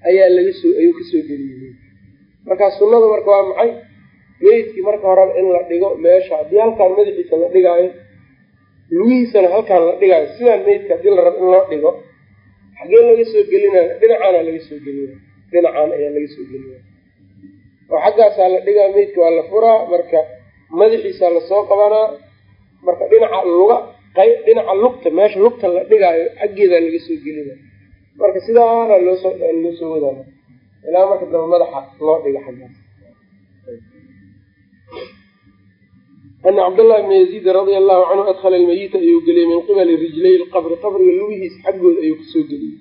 Speaker 1: ayaa laga soo ayuu ka soo geliyey markaa sunnadu marka waa maxay? Meydkii marka horeba in la dhigo meesha haddii halkaan madaxiisa la dhigaayo lugihiisana halkaan la dhigaayo sidaan meydka haddii la rabo in loo dhigo xagee laga soo gelinaya dhinacaana laga soo gelinaya dhinacaan ayaa laga soo gelinaya oo xaggaasaa la dhigaa meydka waa la furaa marka madaxiisaa la soo qabanaa marka dhinaca luga qayb dhinaca lugta meesha lugta la dhigaayo xaggeedaa laga soo gelinaya marka sidaana loosoo loo soo wadaa ilaa marka dambe madaxa loo dhiga xaggaas ana cabdllahi bna yaziid radia allahu canhu adkhala almayita ayuu geliyey min qibali rijlay lqabri qabriga lugihiisa xaggooda ayuu ka soo geliyey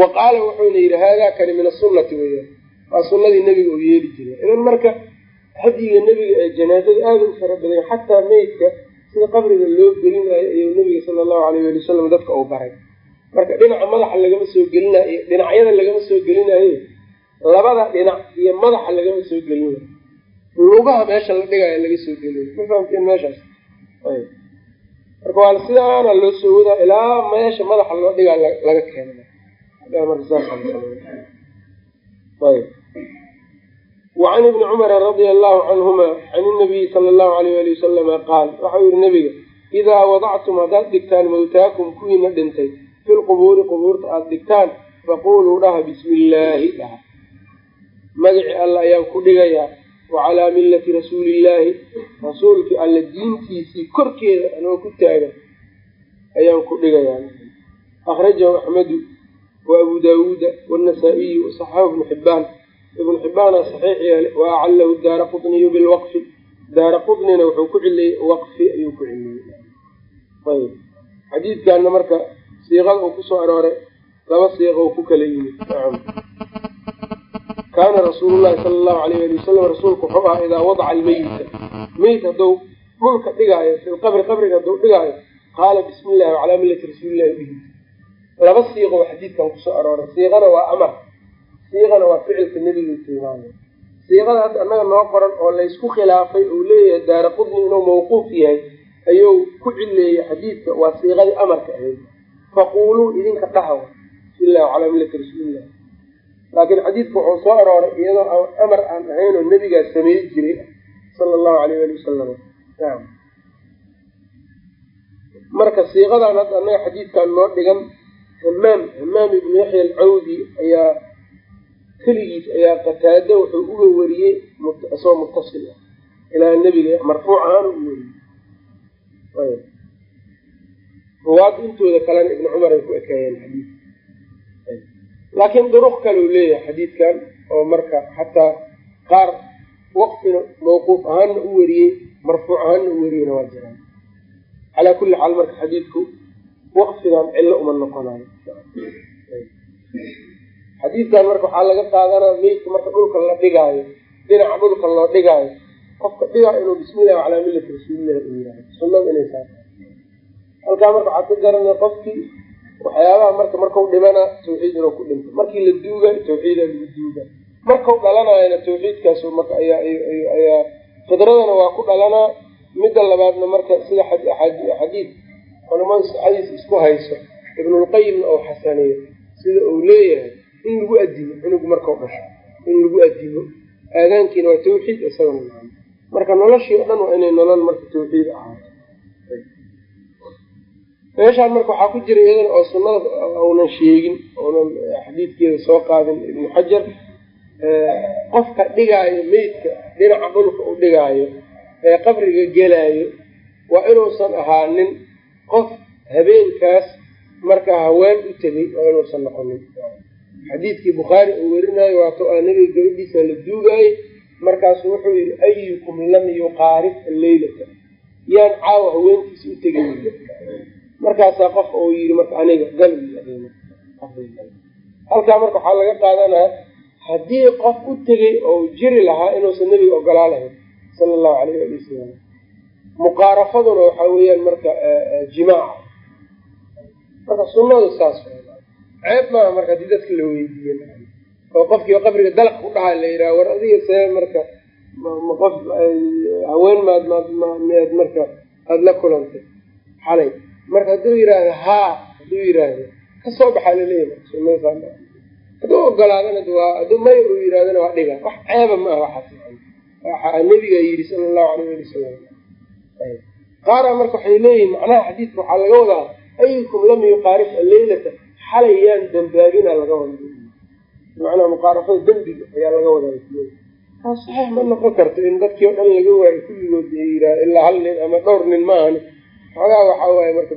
Speaker 1: wa qaala wuxuuna yidhi haadaa kani min asunnati weeyaan. Waa sunnadii nebiga uu yeeli jiray. Idan marka hadyiga nebiga ee janaazada aada u fara badanya xataa meydka sida qabriga loo gelinayo ayuu nebiga sala allahu alayh wali wasalam dadka uu baray. Marka dhinaca madaxa lagama soo gelinayo dhinacyada lagama soo gelinayo labada dhinac iyo madaxa lagama soo gelinayo lugaha meesha la dhigaayo laga soo geliyo. Ma fahamteen meeshaas? Marka waa sidaana loo soo wadaa ilaa meesha madaxa loo dhigaa laga keena wacan ibni cumara radia allahu canhuma can inabiyi sala allahu alayh ali wasalama qaal waxau yihi nabiga idaa wadactum haddaad dhigtaan mawtaakum kuwiina dhintay fi lqubuuri qubuurta aada dhigtaan faquluu dhaha bismi illaahi dhaha magaci alla ayaan ku dhigayaa wacalaa millati rasuulillaahi rasuulkii alla diintiisii korkeeda anoo ku taagan ayaan ku dhigayaa akhrajahu axmedu wa abu daawuuda wanasaa-iyu wasaxaxahu ibnu xibbaan ibnu xibbaana saxiix yeelay wa acalahu daara qutniyu bilwaqfi. Daara qutnina wuxuu ku ciliyey waqfi ayuu ku ciliyey ayb xadiidkaana marka siiqada uu ku soo arooray laba siiqa uu ku kala yimid kaana rasuulu llahi sala allahu alayh ali wasalam rasuulku wuxuu ahaa idaa wadaca almeyita meyt hadduu dhulka dhigaayo fi lqabri qabriga hadduu dhigaayo qaala bismi illahi wacalaa millati rasuulillahi bihi. Laba siiqo xadiidkan ku soo arooray. Siiqana waa amar. Siiqana waa ficilka nebiga tilmaamay siiqada hadda annaga noo qoran oo laysku khilaafay uu leeyahay daara qudni inuu mawquuf yahay ayuu ku cileeyey xadiidka waa siiqadii amarka ahayd. Faquuluu idinka dhahaw bismi illahi wacalaa millati rasuulillahi laakiin xadiidka wuxuu soo arooray iyadoo amar aan ahayn oo nebigaa sameey jiray sala allahu alayh ali wasalam naam. Marka siiqadan hadda annaga xadiidkan noo dhigan hamaam hamaam ibnu yaxya alcawdi ayaa keligiis ayaa qataado wuxuu uga wariyey isagoo muttasil ah ilaa nebiga marfuuc ahaan u weriyey ruwaadda intooda kalena ibni cumar ay ku ekeeyeen xadiidka laakiin duruq kale uu leeyahay xadiidkan oo marka xataa qaar waqfina mawquuf ahaanna u weriyey marfuuc ahaanna u weriyeyna waa jiraan calaa kulli xaal marka xadiidku waqfigan cillo uma noqonayo xadiidkan marka waxaa laga qaadanaa meydka marka dhulka la dhigaayo dhinaca dhulka loo dhigaayo qofka dhigaa inuu bismillahi calaa millati rasuulillahi uu yihahdo sunnada inay saa halkaa marka waxaad ka garanaya qofkii waxyaabaha marka markau dhimana tawxiid inuu ku dhinto markii la duuga tawxiida lagu duuga. Markau dhalanayana tawxiidkaas marka ayaa fidradana waa ku dhalanaa midda labaadna marka sida xadiid culamada xadiis isku hayso ibnulqayimna oo xasaneeyo sida uu leeyahay in lagu adimo cunugu markau dhasho in lagu adimo. Aadaankiina waa tawxiid isagana marka noloshii o dhan waa inay nolol marka tawxiid ahaato meeshaan marka waxaa ku jira iyadana oo sunnada uunan sheegin uunan xadiidkeeda soo qaadin ibnu xajar qofka dhigaayo meydka dhinaca dhulka u dhigaayo ee qabriga gelaayo waa inuusan ahaanin qof habeenkaas markaa haween u tegay waa inuusan noqonin. Xadiidkii bukhaari uu werinayo waato aa nabiga gabadhiisa la duugaayey markaasu wuxuu yidhi ayukum lam yuqaarib alleylata yaan caawa haweentiisa u tegay markaasaa qof uu yidhi marka aniga gal halkaa marka waxaa laga qaadanaa haddii qof u tegay oo jiri lahaa inuusan nebiga ogolaa lahayn sala allahu alayh ali wasalam muqaarafaduna waxaa weeyaan marka jimaaca. Marka sunnadu saas ceeb maaha marka haddii dadka la weydiiye oo qofkiiba qabriga dalaq ku dhaha la yidhaha war adiga see marka qof haween maad maad marka aada la kulantay. Xalay marka hadduu yidhaahdo haa hadduu yidhaahdo ka soo baxaa la leeyahay hadduu ogolaadana waa hadduu may uu yidhahdana waa dhiga. Wax ceeba ma aha waxaas waxaa nabiga yidhi sala allahu alayh ali wasalam qaara marka waxay leeyihiin macnaha xadiidka waxaa laga wadaa ayukum lam yuqaarif alleylata xalay yaan dambaabina laga wada macnaha muqaarafada dembiga ayaa laga wadaa. Taas saxiix ma noqon karto in dadkii o dhan laga waayo kulligood ilaa hal nin ama dhowr nin maahan xoogaa waxaa waaye marka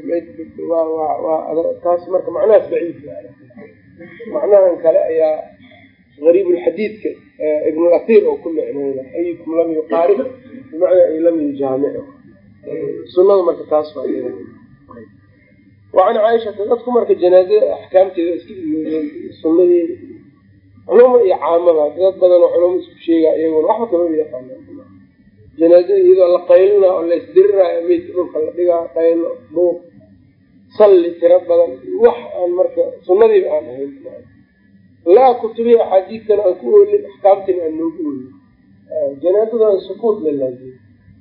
Speaker 1: taas marka macnahaas baciid macnahan kale ayaa gariibulxadiidka ibnu ahiir oo ku micneyna ayukum lam yuqaarib bimacnaa ay lam yujaamic. Sunada marka taas wacan caaishata dadku marka janaazada axkaamteeda iska sunadeeda culuma iyo caamada dad badanoo culuma isku sheega iyaguna waxba kama yaqaana janaazada iyadoo la qaylina oo la isdiriraayo meydka dhulka la dhigaa qaylo buuq salli tiro badan wax aan marka sunadiiba aan ahayn. Laa kutubihi axaadiidtana aan ku oolin axkaamtina aan noogu oolin janaazadana sukuut la laajiyo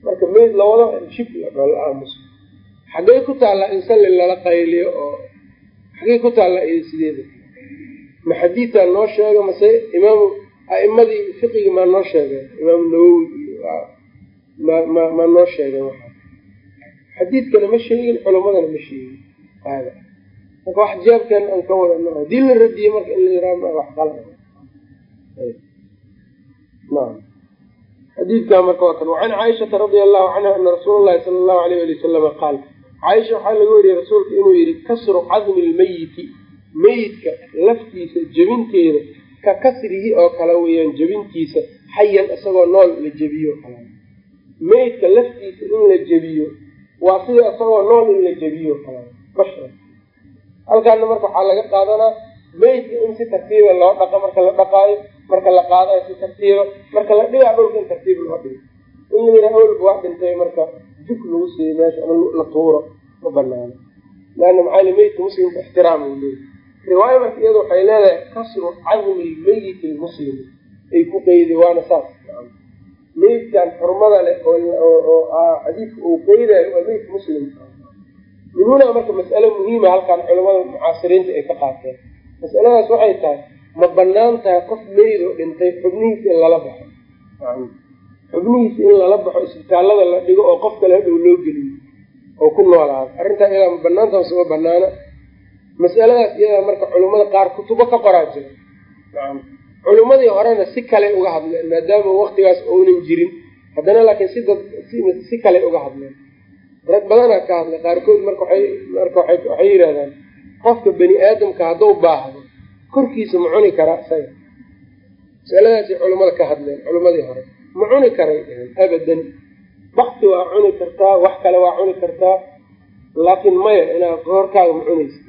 Speaker 1: marka meyd lawada shib la dhoo la aamuso xaggay ku taallaa in salli lala qayliyo oo xaggay ku taallaa iyo sideeda. Ma xadiidaa noo sheega mase imaamu a'imadii fiqigii maa noo sheegeen imaamu nawowi ma ma ma noo sheegeen waxaa xadiidkana ma sheegin culamadana ma sheegin. Aada marka wax jaabkan aan ka wadano haddii la radiyey marka in la yiraa ma wax qala. Naam. Xadiidkaa marka waa kan wacan caaishata radia allahu canha ana rasuula llahi sala allahu alayh ali wasalama qaal caaisha waxaa laga wariyey rasuulka inuu yihi kasru cadmi lmeyiti meyidka laftiisa jebinteeda ka kasrihi oo kale weeyaan jebintiisa xayan isagoo nool la jebiyo meyidka laftiisa in la jebiyo waa sida isagoo nool in la jebiyo bashra halkaana marka waxaa laga qaadanaa meyidka in si tartiiba loo dhaqo marka la dhaqaayo marka la qaadayo si tartiiba marka la dhigaa dhulka in tartiib loo dhigo. In la yidhaha awlka waa dhintay marka jug lagu siiyo meesha ama la tuuro ma banaano leanna maxaa meydka muslimka ixtiraam uu leeyahy riwaaya marka iyada waxay leedahay kasru cadmi lmeyiti lmuslimi ay ku qeyday waana saas meydkan xurmada leh oo xadiidka uu qeydayo waa meydka muslimka. Min hunaa marka mas'alo muhiima halkaan culamada mucaasiriinta ay ka qaateen. Masaladaas waxay tahay ma bannaan tahay qof meyd oo dhintay xubnihiisa in lala baxo. Xubnihiisa in lala baxo isbitaallada la dhigo oo qof kale hadhow loo geliyo oo ku noolaado. Arrintaa iyadaa ma banaanta mase ma banaana mas'aladaas iyadaa marka culimmada qaar kutubo ka qoraa jira culimmadii horena si kale uga hadleen maadaama waktigaas ounan jirin. Haddana laakiin si dad si kale uga hadleen. Rag badanaa ka hadlay qaarkood marka waay waxay yidhahdaan qofka bani aadamka hadduu baahdo korkiisa ma cuni karaa isaga masaladaasay culimmada ka hadleen culimmadii hore. Ma cuni karay abadan. Bakti waa cuni kartaa wax kale waa cuni kartaa. Laakiin maya inaa horkaaga ma cunaysa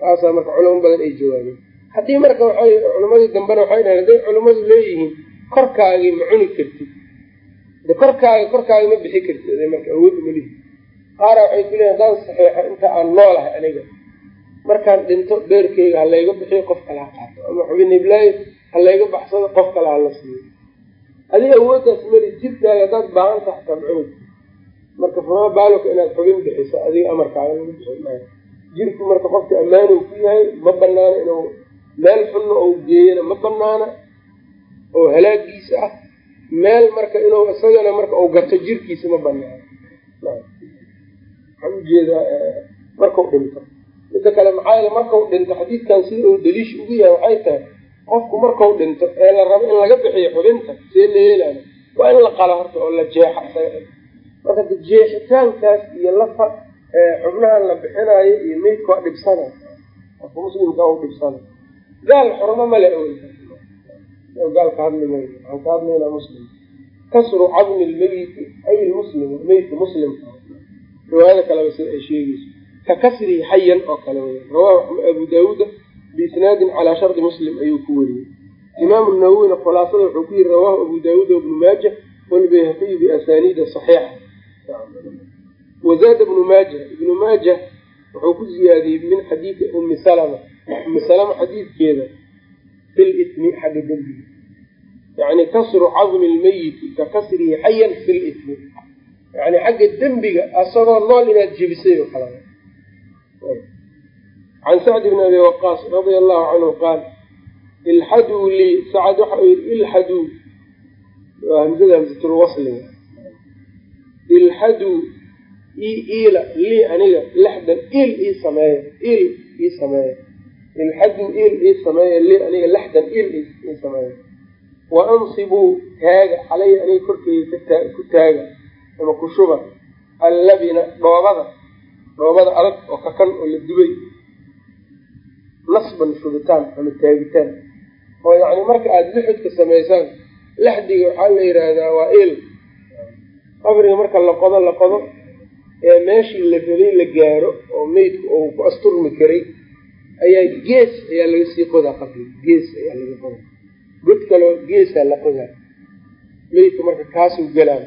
Speaker 1: taasaa marka culamo badan ay jawaabeen haddii marka culimadii dambena waxay dhahen hadday culimmadu leeyihiin korkaagii ma cuni kartid. De korkaaga korkaaga ma bixi kartid marka awood umalihi qaara waxay ku leeyiin haddaan saxiixo inta aan noolahay aniga markaan dhinto beerkeyga ha layga bixiyo qof kale ha qaato. Ama xubin iblaayo ha layga baxsado qof kale ha la siiyo. Adiga awooddaas mali jirkaaga haddaad baahan taha xataa ma cuni. Marka famaa baaluka inaad xubin bixiso adiga amarkaaga lagu bixi maayo. Jirku marka qofka ammaanu ku yahay ma banaana inuu meel xunna ou geeyana ma banaana oo halaagiisa ah. Meel marka inuu isagana marka uu gato jirkiisa ma banaana waxaan u jeedaa markau dhinto. Midda kale maxaa yeele markau dhinto xadiidkan sida uu daliish ugu yahay waxay tahay qofku markau dhinto ee la rabo in laga bixiyo xubinta see la yeelaayo waa in la qalo horta oo la jeexa isaga. Marka jeexitaankaas iyo lafa xubnahan la bixinaayo iyo meydka waa dhibsana qofka muslimka u dhibsana gaal xurmo male muslim. Kasru cadmi lmeyiti ay lmuslim meydka muslimka riwaayada kaleba sida ay sheegeyso ka kasrihi xayan oo kale wey rawahu abu daawuuda biisnaadin calaa shardi muslim ayuu ku weriyey imaamu nawowina khulaasada wuxuu ku yiri rawahu abu daawuuda ibnu maaja walbayhaqiyu biasaniida saxiixa. Wazaada ibnu maaja ibnu maaja wuxuu ku ziyaadiyey min xadiidi umi salama umi salama xadiidkeeda fi lismi xagga dembiga yani kasru cadmi lmeyiti ka kasrihi xayan fi lismi yani xagga dembiga asagoo nool inaad jebisay oo kala. Can sacd bni abi waqaas radia allahu canhu qaal ilxaduu lii sacad waxa uu yihi ilxaduu waa hamzada hamsatulwasliga ilxaduu iila lii aniga laxdan il ii sameeya il ii sameeya ilxaduu il ii sameeya aniga laxdan il ii sameeya wa ansibuu taaga calaya aniga korkeyga ku taaga ama ku shuba allabina dhoobada dhoobada adag oo kakan oo la dubay nasban shubitaan ama taagitaan oo yacni marka aada lixudka samaysaan laxdiga waxaa la yidhaahdaa waa il qabriga marka la qodo la qodo ee meeshii la rabay la gaaro oo meydku uu ku asturmi karay ayaa gees ayaa laga sii qodaa qabriga gees ayaa laga qodaa. God kaloo geesaa la qodaa. Meydka marka kaasuu gelaa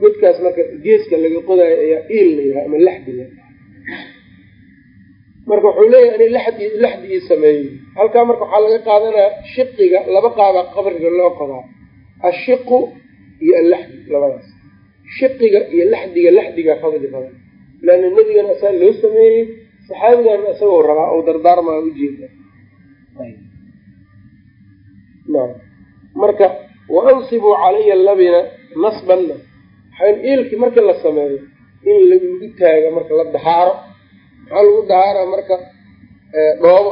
Speaker 1: godkaas marka geeska laga qodaayo ayaa il la yidhaha ama laxdi la marka wuxuu leeyahay ani laxdi laxdi ii sameeyey. Halkaa marka waxaa laga qaadanaya shiqiga laba qaabaa qabriga loo qodaa. Ashiqu iyo allaxdi labadaas. Shiqiga iyo laxdiga laxdiga fadli badan leanna nebigana asaa loo sameeyey saxaabigana isagoo rabaa ou dardaarmaa ujeeda marka wa ansibuu calaya labina nasbanna iilkii marka la sameeyo in lagu taaga marka la dahaaro maxaa lagu dahaaraa marka dhoobo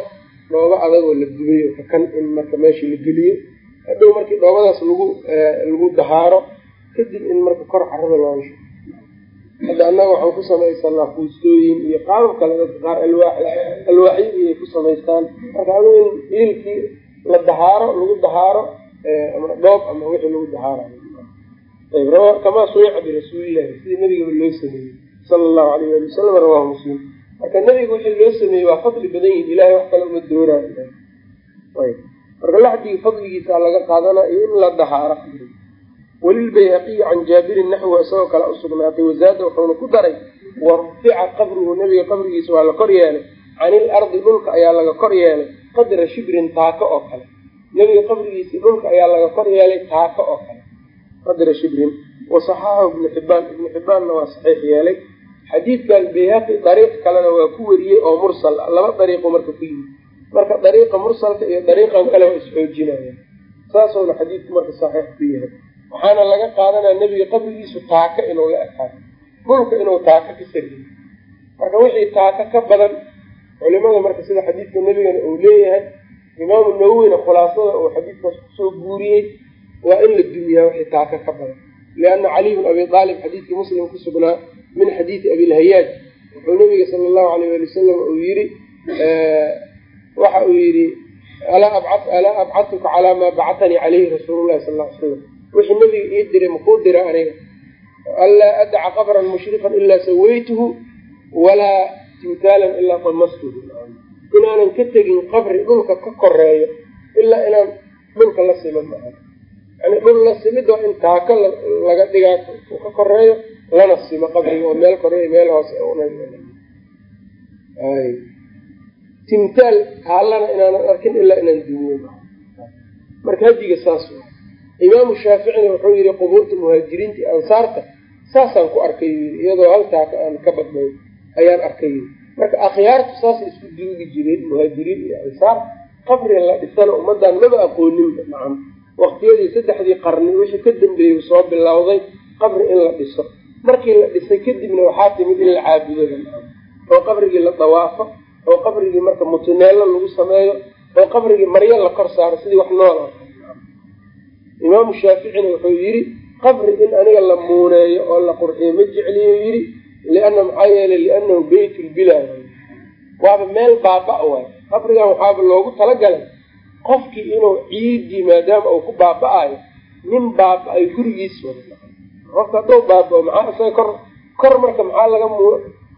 Speaker 1: dhoobo adagoo la dubayo kakan in marka meesha la geliyo hadhow markii dhoobadaas lagu lagu dahaaro kadib in marka kor carada looga shugo hadda annaga waxaan ku samaysanaa fuustooyin iyo qaabab kale dadka qaar alwaax alwaaxyo iyay ku samaystaan. Marka aduu in iilkii la dahaaro lagu dahaaro ama dhoob ama wixii lagu dahaarayo. Kamaa suyica birasuulillahi sidii nabigaba loo sameeyey. Sala allahu alayh ali wasalam rawahu muslim. Marka nabiga wixii loo sameeyey waa fadli badan yihiin ilahay wax kale uma dooraayo marka laxdigii fadligiisaa laga qaadanaa iyo in la dahaaro walilbayhaqiyi can jaabirin naxwa isagoo kale usugnaatay wazaada wuxuuna ku daray wa rufica qabruhu nabiga qabrigiisa waa la kor yeelay. Can il ardi dhulka ayaa laga kor yeelay. Qadra shibrin taako oo kale. Nebiga qabrigiisii dhulka ayaa laga kor yeelay taako oo kale. Qadra shibrin wasaxaxahu ibnu xibaan ibnu xibaanna waa saxiix yeelay. Xadiidkan bayhaqi dariiq kalena waa ku weriyey oo mursal laba dariiqo marka ku yimid. Marka dariiqa mursalka iyo dariiqan kale waa isxoojinaya saasuna xadiidku marka saxiix ku yahay waxaana laga qaadanaya nebiga qabrigiisu taaka inuu la ekaayo dhulka inuu taaka ka sariyo. Marka wixii taaka ka badan culimada marka sida xadiidka nebigana uu leeyahay imaamu nawowina khulaasada uu xadiidkaas ku soo guuriyey waa in la dumiyaa wixii taaka ka badan. Liana caliy bn abi aalib xadiidkii muslim ku sugnaa min xadiidi abilhayaaj wuxuu nabiga sala allahu alayh ali wasalam uu yidhi waxa uu yidhi alaa abcatuka calaa maa bacatanii caleyhi rasuulu llahi sal ly slam wixii nabiga ii diray makuu dira aniga? Anlaa adaca qabran mushrifan ilaa sawaytuhu walaa timtaalan ilaa damastuhu inaanan ka tegin qabri dhulka ka koreeyo ilaa inaan dhulka la sima maaha yani dhul la simid waa in taaka laga dhigaa ka koreeyo lana simo qabriga oo meel koreeyo meel hoose timtaal haallana inaanan arkin ilaa inaan dumiyo marka hadiga saas imaamu shaaficina wuxuu yihi qubuurta muhaajiriinta iyo ansaarta saasaan ku arkay yii iyadoo hal taaka aan ka badnayn ayaan arkay. Yii marka akhyaartu saasay isku duugi jireen muhaajiriin iyo ansaar qabriga la dhisana ummadan maba aqooninba nacam. Waqtiyadii saddexdii qarni wixii ka dambeeyey soo bilowday qabri in la dhiso. Markii la dhisay kadibna waxaa timid in la caabudo oo qabrigii la dawaafo oo qabrigii marka mutineelo lagu sameeyo oo qabrigii maryo la kor saaro sidii wax nool ah imaamu shaaficina wuxuu yidhi qabri in aniga la muuneeyo oo la qurxiyo ma jecliyo yidhi liana maxaa yeelay lianahu beytulbilaa waaba meel baaba waay qabrigan waxaaba loogu talagalay qofkii inuu ciidii maadaama uu ku baaba-ayo nin baaba-ay gurigiis wada qofka hadduu baaba-o maxaa isaga kor kor marka maxaa laga mu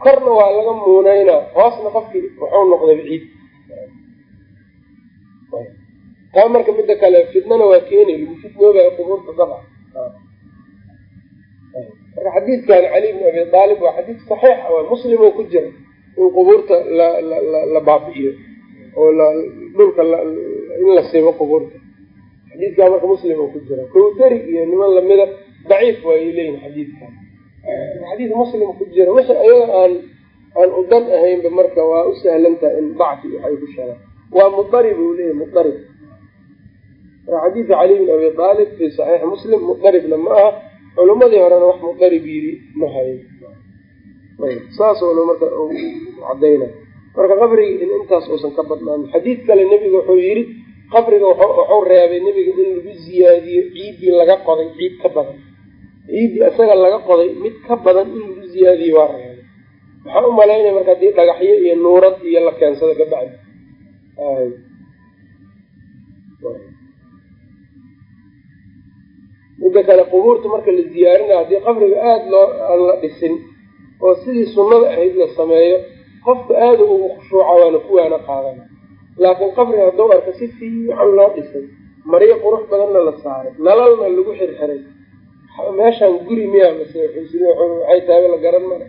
Speaker 1: korna waa laga muuneynaa hoosna qofkii wuxuu noqdaba ciid taa marka midda kale fitnana waa keenay lagu fitnoobayo qubuurta dabca marka xadiidkan cali bn abi aalib waa xadiid saxiixa waa muslim oo ku jira in qubuurta la baabi'iyo oo dhulka in la simo qubuurta. Xadiidkaa marka muslim oo ku jira. Kowtari iyo niman lamida daciif waayay leeyihiin xadiidkan. Xadiid muslim ku jira. Wixii ayaga aan aan udan ahaynba marka waa u sahlantaha in dacfi waxay ku sheegaan waa mudarib uu leeyahy mudarib xadiidu cali bn abi aalib fi saxiixi muslim mudaribna ma aha. Culimadii horena wax mudarib yiri ma hayo saasuna marka cadayna marka qabrigi in intaas uusan ka badnaanin xadiid kale nebiga wuxuu yidhi qabriga wuxuu reebay nebiga in lagu ziyaadiyo ciiddii laga qoday ciid ka badan. Ciiddii isaga laga qoday mid ka badan in lagu ziyaadiyo waa reebay. Maxaa u malaynaya marka haddii dhagaxyo iyo nuurad iyo la keensado ka bacdi midda kale qubuurta marka la ziyaarinayo haddii qabriga aada loo aan la dhisin oo sidii sunnada ahayd la sameeyo qofka aada ugu khushuuca waana kuwaana qaadana laakiin qabriga hadduu arka si fiican loo dhisay maryo qurux badanna la saaray nalalna lagu xirxiray. Meeshaan guri miyaa waxay tahay la garan mara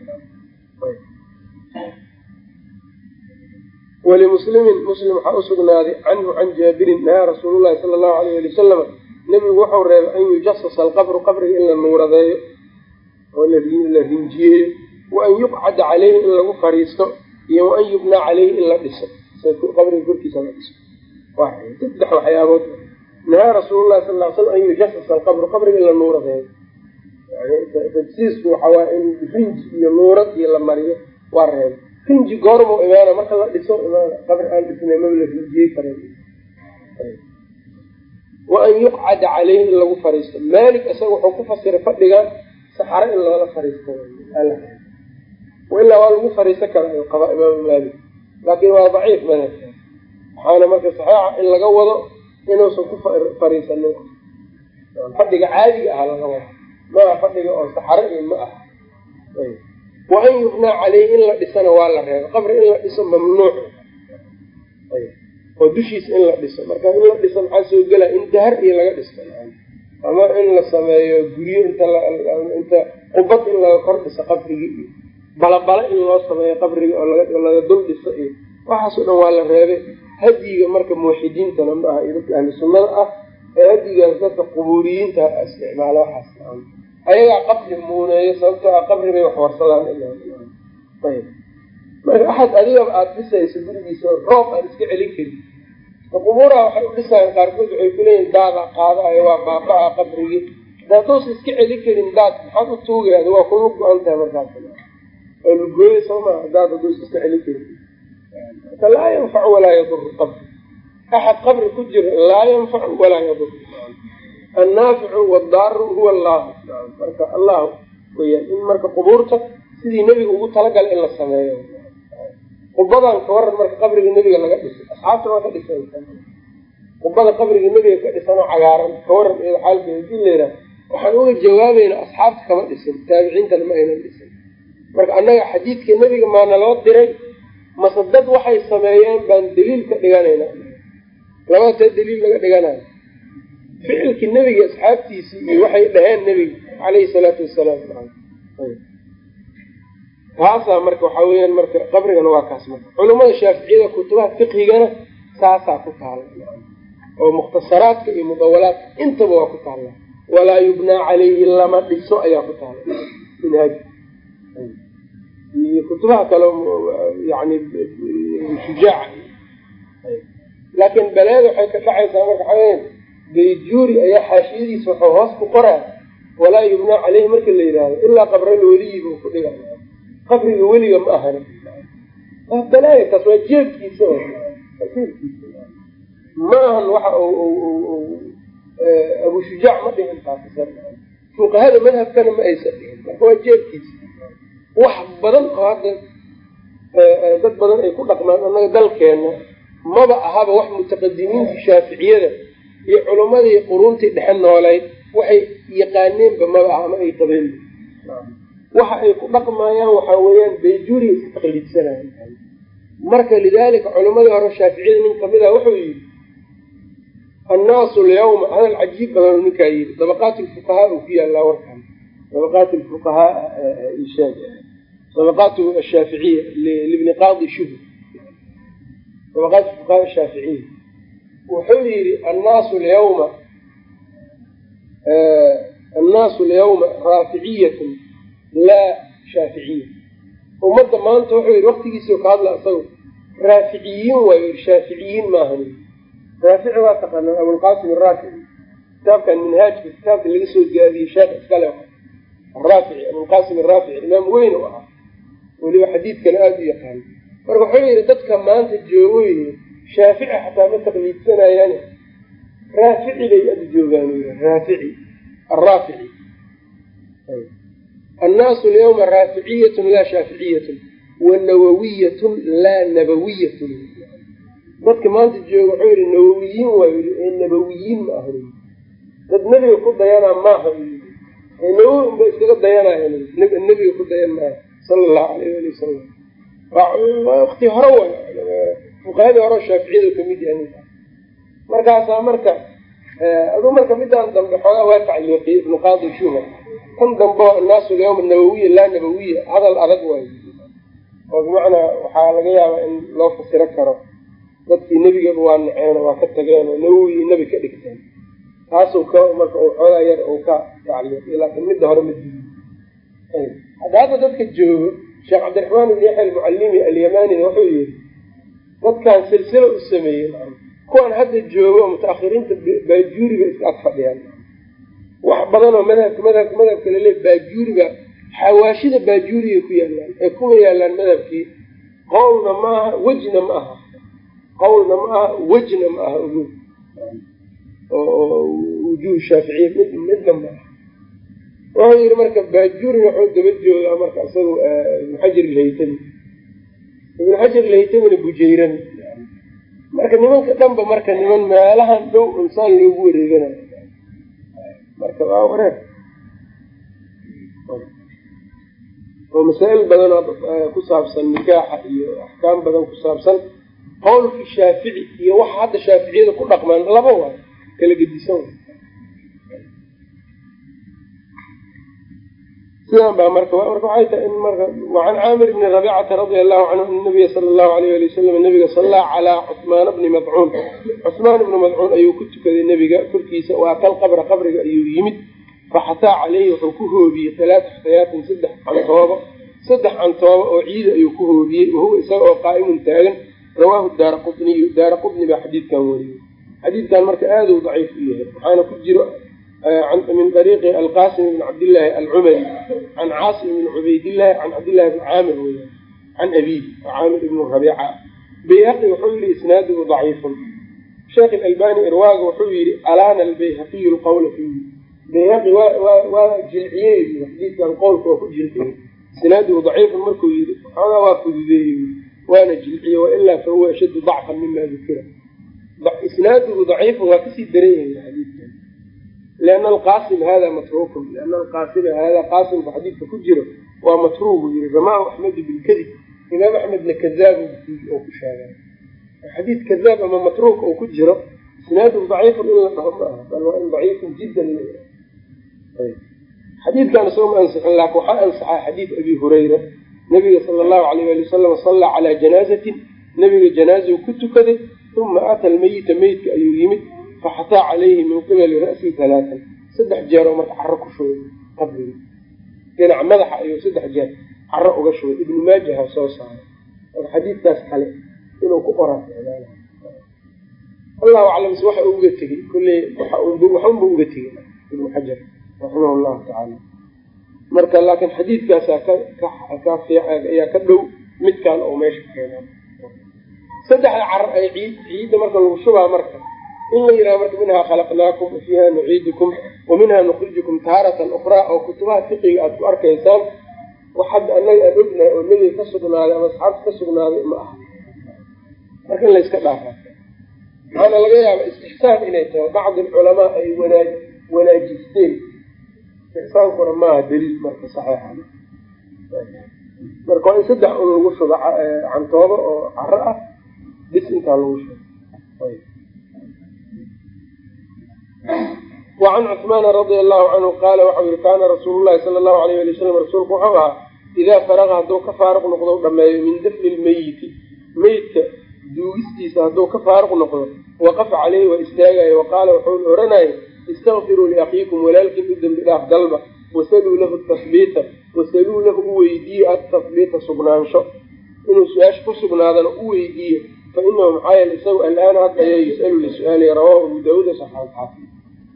Speaker 1: walimuslimin muslim waxaa usugnaaday canhu can jaabirin nahaa rasuulu llahi sala allahu alayh ali wasalama nebigu wuxuu reebay an yujasasa alqabru qabriga in la nuuradeeyo oo la rinjiyeeyo wa an yuqcada caleyhi in lagu fariisto iyo wa an yubnaa caleyhi in la dhiso. Qabriga korkiisa la dhiso. Saddex waxyaabood. Nahaa rasuululahi sal ly slam an yujasasa alqabru qabriga in la nuuradeeyo. Tajsiisku waxawaa in rinji iyo nuurad iyo la mariyo. Waa reebay rinji goormau imaana marka la dhiso qabri aan dhisnay maba la rinjiyey kare wa an yuqcada caleyhi in lagu fariisto. Maalik isaga wuxuu ku fasiray fadhigan saxaro in loola fariisto. Ilaa waa lagu fariisan karaa qaba imaamu maalik. Laakin waa daciif madhabka waxaana marka saxiixa in laga wado inuusan ku fariisanin. Fadhiga caadiga ah laga wado. Maa fadhiga oo saxaro iyo ma ah wa an yubnaa caleyhi in la dhisana waa la reeba qabri in la dhiso mamnuuc oo dushiisa in la dhiso. Marka in la dhiso maxaa soo gelaya in dahar iyo laga dhisto ama in la sameeyo guryo inta inta qubad in laga kor dhiso qabrigii iyo balabala in loo sameeyo qabriga oo laga dul dhiso iyo waxaasoo dhan waa la reebay. Hadyiga marka muwaxidiintana ma aha iyo dadka ahli sunnada ah ee hadyigaas dadka qubuuriyiinta isticmaala waxaas. Ayagaa qabri muuneeyo sababtoo ah qabri bay wax warsadaan ayb. Marka axad adigaba aada dhisayso gurigiisa roob aan iska celin karin qubuuraha waxay u dhisayaan qaarkood waxay kuleeyihin daadaa qaadaayo waa baaba-a qabrigii hadatuusa iska celin karin daad maxaad u tuugaya waa kula go-an tahay markaas oo lugooya soo maa daad haduusa iska celin karin. Marka laa yanfacu walaa yaduru qabri axad qabri ku jiro laa yanfacu walaa yaduru annaaficu waddaaru huwa allahu marka allah weyaan in marka qubuurta sidii nebiga ugu talagalay in la sameeyo. Qubadan ka waran marka qabriga nebiga laga dhisay asxaabta waa ka dhisan. Qubada qabriga nebiga ka dhisanoo cagaaran ka waran iyada xaalkeeda layidhaha waxaan uga jawaabayna asxaabta kama dhisin taabiciintana ma aynan dhisin marka annaga xadiidka nebiga maana loo diray mase dad waxay sameeyeen baan daliil ka dhiganayna labadasee daliil laga dhiganayo. Ficilkii nebiga asxaabtiisii iyo waxay dhaheen nebiga caleyhi salaatu wasalaam taasaa marka waxaa weyaan marka qabrigana waa kaas marka culamada shaaficiyada kutubaha fiqhigana saasaa ku taala oo mukhtasaraadka iyo mudawalaadka intaba waa ku taalla walaa yubnaa calayhi lama dhiso ayaa ku taala minhaaj iyo kutubaha kale yani shujaaca laakiin baleeda waxay ka dhacaysaa marka waxaweya bayjuuri ayaa xaashiyadiisa waxuu hoos ku qoraa walaa yubnaa caleyhi marka la yidhaahdo ilaa qabral weliyi buu ku dhiga qabriga weliga ma ahan waa balaaya taas waa jeebkiisa ma ahan waxa abu shujaac ma dhihin taas fuqahada madhabkana ma aysan dhihin marka waa jeebkiisa wax badan oo hadda dad badan ay ku dhaqmaan annaga dalkeena maba ahaba wax mutaqadimiinta shaaficiyada iyo culummadii quruuntii dhexe noolayd waxay yaqaaneenba maba aha ay qabeen waxa ay ku dhaqmayaan waxaa weeyaan bayjuuriya iska taqliidsanayan marka lidaalika culammadii hore shaaficiyada nin ka mid ah wuxuu yidhi annaasu alyawma hadal cajiib badan ninkaa yidhi dabaqaat lfuqahaa uu ku yaallaa warkan dabaqaat lfuqahaa dabaqaat ashaaficiya libni qaadi shubr dabaqaat fuqahaa ashaaficiya wuxuu yidhi annaasu alyawma annaasu alyawma raaficiyatun laa shaaficiya ummadda maanta wuxuu yidhi waktigiisao ka hadla isago raaficiyiin waayo shaaficiyiin maahan raafici waa taqaanaa abulqaasim araafici kitaabkan minhaajka kitaabka laga soo gaadiyey sheekh iskale araafici abulqaasim araafici imaam weyn u ahaa. Weliba xadiidkana aada u yaqaana marka wuxuu yidhi dadka maanta joogo shaafici xataa ma taqliidsanayaan raafici bay ada joogaan raafici araafici annaasu alyawma raaficiyatun laa shaaficiyatun wa nawawiyatun laa nabawiyatun dadka maanta jooga wuxuu yihi nawawiyiin waa yii ee nabawiyiin ma aha dad nebiga ku dayanaa maaha ee nawowi unba iskaga dayanaya nebiga ku dayan maayo sala allahu alayh ali wasalam wakti hore way fuqahadii hore shaaficiyadu ka mid yahay markaasaa marka aduu marka midaan dambe xoogaa waa tacliiqiyey ibnu qaadi shuha kan dambe annaasu alyawma nawawiya laa nabawiya hadal adag waayo oo bimacnaa waxaa laga yaabaa in loo fasiro karo dadkii nebigaba waa naceeno waa ka tageen oo nawowi nebi ka dhigteen. Taasuu ka marka xoogaa yar uu ka tacliiqiy laakiin midda hore ma diido. Hadda hadda dadka joogo sheekh cabdiraxmaan ibn yaxya almucallimi alyamanina wuxuu yihi dadkan silsilo u sameeyey kuwan hadda joogo oo mutaahiriinta baajuuriga iska ag fadhiyaan wax badan oo madhabka madhabka madhabka lale baajuuriga xawaashida baajuurigay ku yaalaan ee kuma yaalaan madhabkii qowlna ma aha wejna ma aha qowlna ma aha wejna ma aha ogo oo wujuh shaaficiya mid midna ma aha wuxuu yihi marka baajuurina wuxuu daba joogaa marka isaga ibnu xajar ilhaytami ibnu xajar ilhaytamina bujayran marka nimanka dhanba marka niman meelahan dhow insaan loogu wareeganayo marka waa wareer oo masaa'il badan oo ku saabsan nikaaxa iyo axkaam badan ku saabsan qowlkii shaafici iyo waxa hadda shaaficiyada ku dhaqmaan laba waay kala gedisan sidan baa marka marka waxay tahay in marka wacan caamir bni rabicata radia allahu canhu ana nabiya sala allahu alayh ali wasalam nabiga sallaa calaa cusmaana bni madcuun. Cusmaan ibni madcuun ayuu ku tukaday nebiga korkiisa waa kal qabra qabriga ayuu yimid. Faxataa caleyhi wuxuu ku hoobiyey halaata xutayaatin saddex cantoobo saddex cantoobo oo ciida ayuu ku hoobiyey wahuwa isaga oo qaa'imun taagan. Rawaahu daara qutniyu daara qutni baa xadiidkan wariyey. Xadiidkan marka aada u daciif u yahay waxaana ku jiro min ariiqi alqasim bn cabdillaahi alcumari can caasim bn cubaydillahi can cabdillahi bni caamir weya can abiih caamir ibn rabiica bayhaqi wuxuu yihi isnaaduhu daciifun sheekh ilalbani irwaaga wuxuu yihi alaana albayhaqiyu lqawla fiihi bayhaqi waa jilciyey xadiidkan qowlka ku jilciyey isnaaduhu daciifun markuu yihi xoogaa waa fududeeyey waana jilciye wailaa fahuwa ashaddu dacfan mima dukira isnaaduhu daciifun waa ka sii daran yahay liana alqaasim hada matrukun liana alqaasima hada qaasimka xadiidka ku jiro waa matruugu yiri ramaahu axmedu bilkadib imaam axmedna kadaabu oo ku sheegay xadiid kadaab ama matruuk oo ku jiro isnaaduhu daciifun in la dhaho ma bal waa in daciifun jiddan xadiidkan isagoma ansixin laakin waxaa ansaxaa xadiid abi hurayra nabiga sala allahu alayh ali wasalam sallaa calaa janaazatin nabiga janaazau ku tukaday uma ata almeyita meydka ayuu yimid faxataa calayhi min qibali ra'sihi halaatan saddex jeer marka caro ku shubay qabriga dhinac madaxa ayuu saddex jeer caro uga shubay ibnu maajaha soo saaray marka xadiidkaas kale inuu ku qoraa ficlaan allahu aclam se waxa uga tegey kulley waxunba uga tegey ibnu xajar raximah llahu tacaala marka laakiin xadiidkaasaa ka ayaa ka dhow midkaan oo meesha keena saddexda carar ay ciid ciidda marka lagu shubaa marka in la yidhaha marka minhaa khalaqnaakum wafiiha nuciidukum wa minhaa nukhrijukum taaratan ukhraa oo kutubaha fiqiga aada ku arkaysaan wax hadda annaga aan ognahay oo nebiga ka sugnaaday ama asxaabta ka sugnaaday ma aha. Marka in layska dhaafaa waxaana laga yaaba istixsaan inay tahay bacdi culamaa ay wanaa wanaajisteen. Istixsaankuna maaha daliil marka saxiixa. Marka waa in saddex un lagu shubo cantooba oo caro ah bis intaa lagu shubo wacan cuثmaana radia allahu canhu qaala waxau yihi kaana rasuulu llahi sala allahu alayh ali wasalam rasuulku wuxuu ahaa idaa faraqa hadduu ka faaruq noqdo u dhameeyo min dafni lmeyiti meydka duugistiisa hadduu ka faaruq noqdo waqafa caleyhi waa istaagayo waqaala wuxuu oranaya istakfiruu liakhiikum walaalkiin u dembi dhaaf dalba wasaluu lahu tahbiita wasaluu lahu u weydiiye atahbiita sugnaansho inuu su'aasha ku sugnaadana u weydiiyo fa inahu maxaa yeele isagu alaana hadda ayaa yus-alu lisu'aalaya rawahu abu daawuuda saxaabxaafid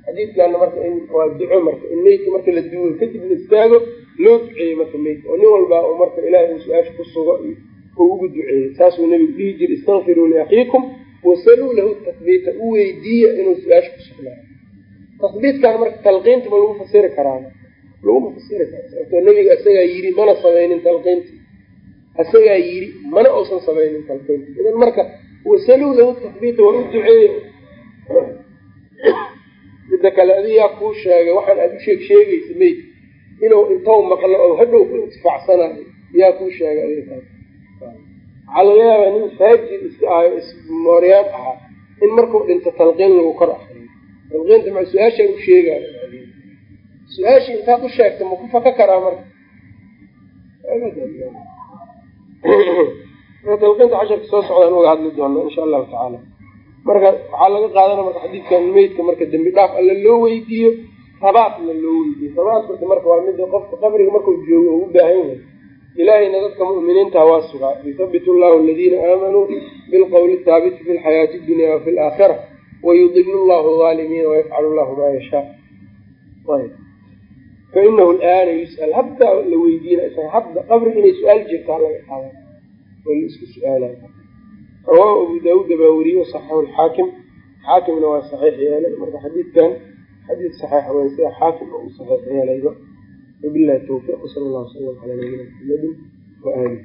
Speaker 1: xadiidkaana marka in waa duco marka in meydka marka la duugo kadib la istaago loo duceeyo marka meydka oo nin walbaa uu marka ilahay uu su'aasha ku sugo uu ugu duceeyey. Saasuu nebigu dhihi jira istakfiruu liakhiikum wasaluu lahu tahbiita u weydiiya inuu su'aasha ku sugnaado. Tahbiitkan marka talqiinta ma lagu fasiri karaa laguma fasiri kara sababtoo nebiga isagaa yiri mana samaynin talqiinta isagaa yiri mana uusan samaynin talqiinta idan marka wasaluu lahu tahbiita waa u duceeya midda kale adigaa kuu sheegay waxaan aad u sheeg sheegaysa meyd inuu intou maqlo oo hadhow ku intifaacsanayo yaa kuu sheegay adiga waxaa laga nin faajir iska ahayo ismooryaad ahaa in markuu dhinto talqiin lagu kor akriyo talqiinta ma su'aashaan u sheegaayo? Su'aashii intaad u sheegta ma ku faka karaa marka? Talqiinta casharka soo socdaan uga hadli doona insha allahu tacaala marka waxaa laga qaadana marka xadiidkan meydka marka dembi dhaaf alla loo weydiiyo sabaatna loo weydiiyo. Sabaatka marka waa mida qofka qabriga markuu joogo oo u baahan yahay. Ilaahayna dadka mu'miniinta waa sugaa. Yuthabitu llahu aladiina aamanuu bilqowli thaabiti fi lxayaati dunya wafi laakhira wayudilu llahu aalimiina wayafcalu llahu maa yashaa. Fainahu alaana yus'al. Hadda la weydiina hadda qabriga inay su'aal jirtaa laga qaada oo la isku su'aalay rawaahu abu daawuuda baa weriye saxaxu lxaakim xaakimna waa saxiix yeelay. Marka xadiidkan xadiid saxiix wey sida xaakim uu saxiix yeelayba. Wabillahi tawfiiq wsala allahu wasalam calaa nabiyina maxamedin wa alih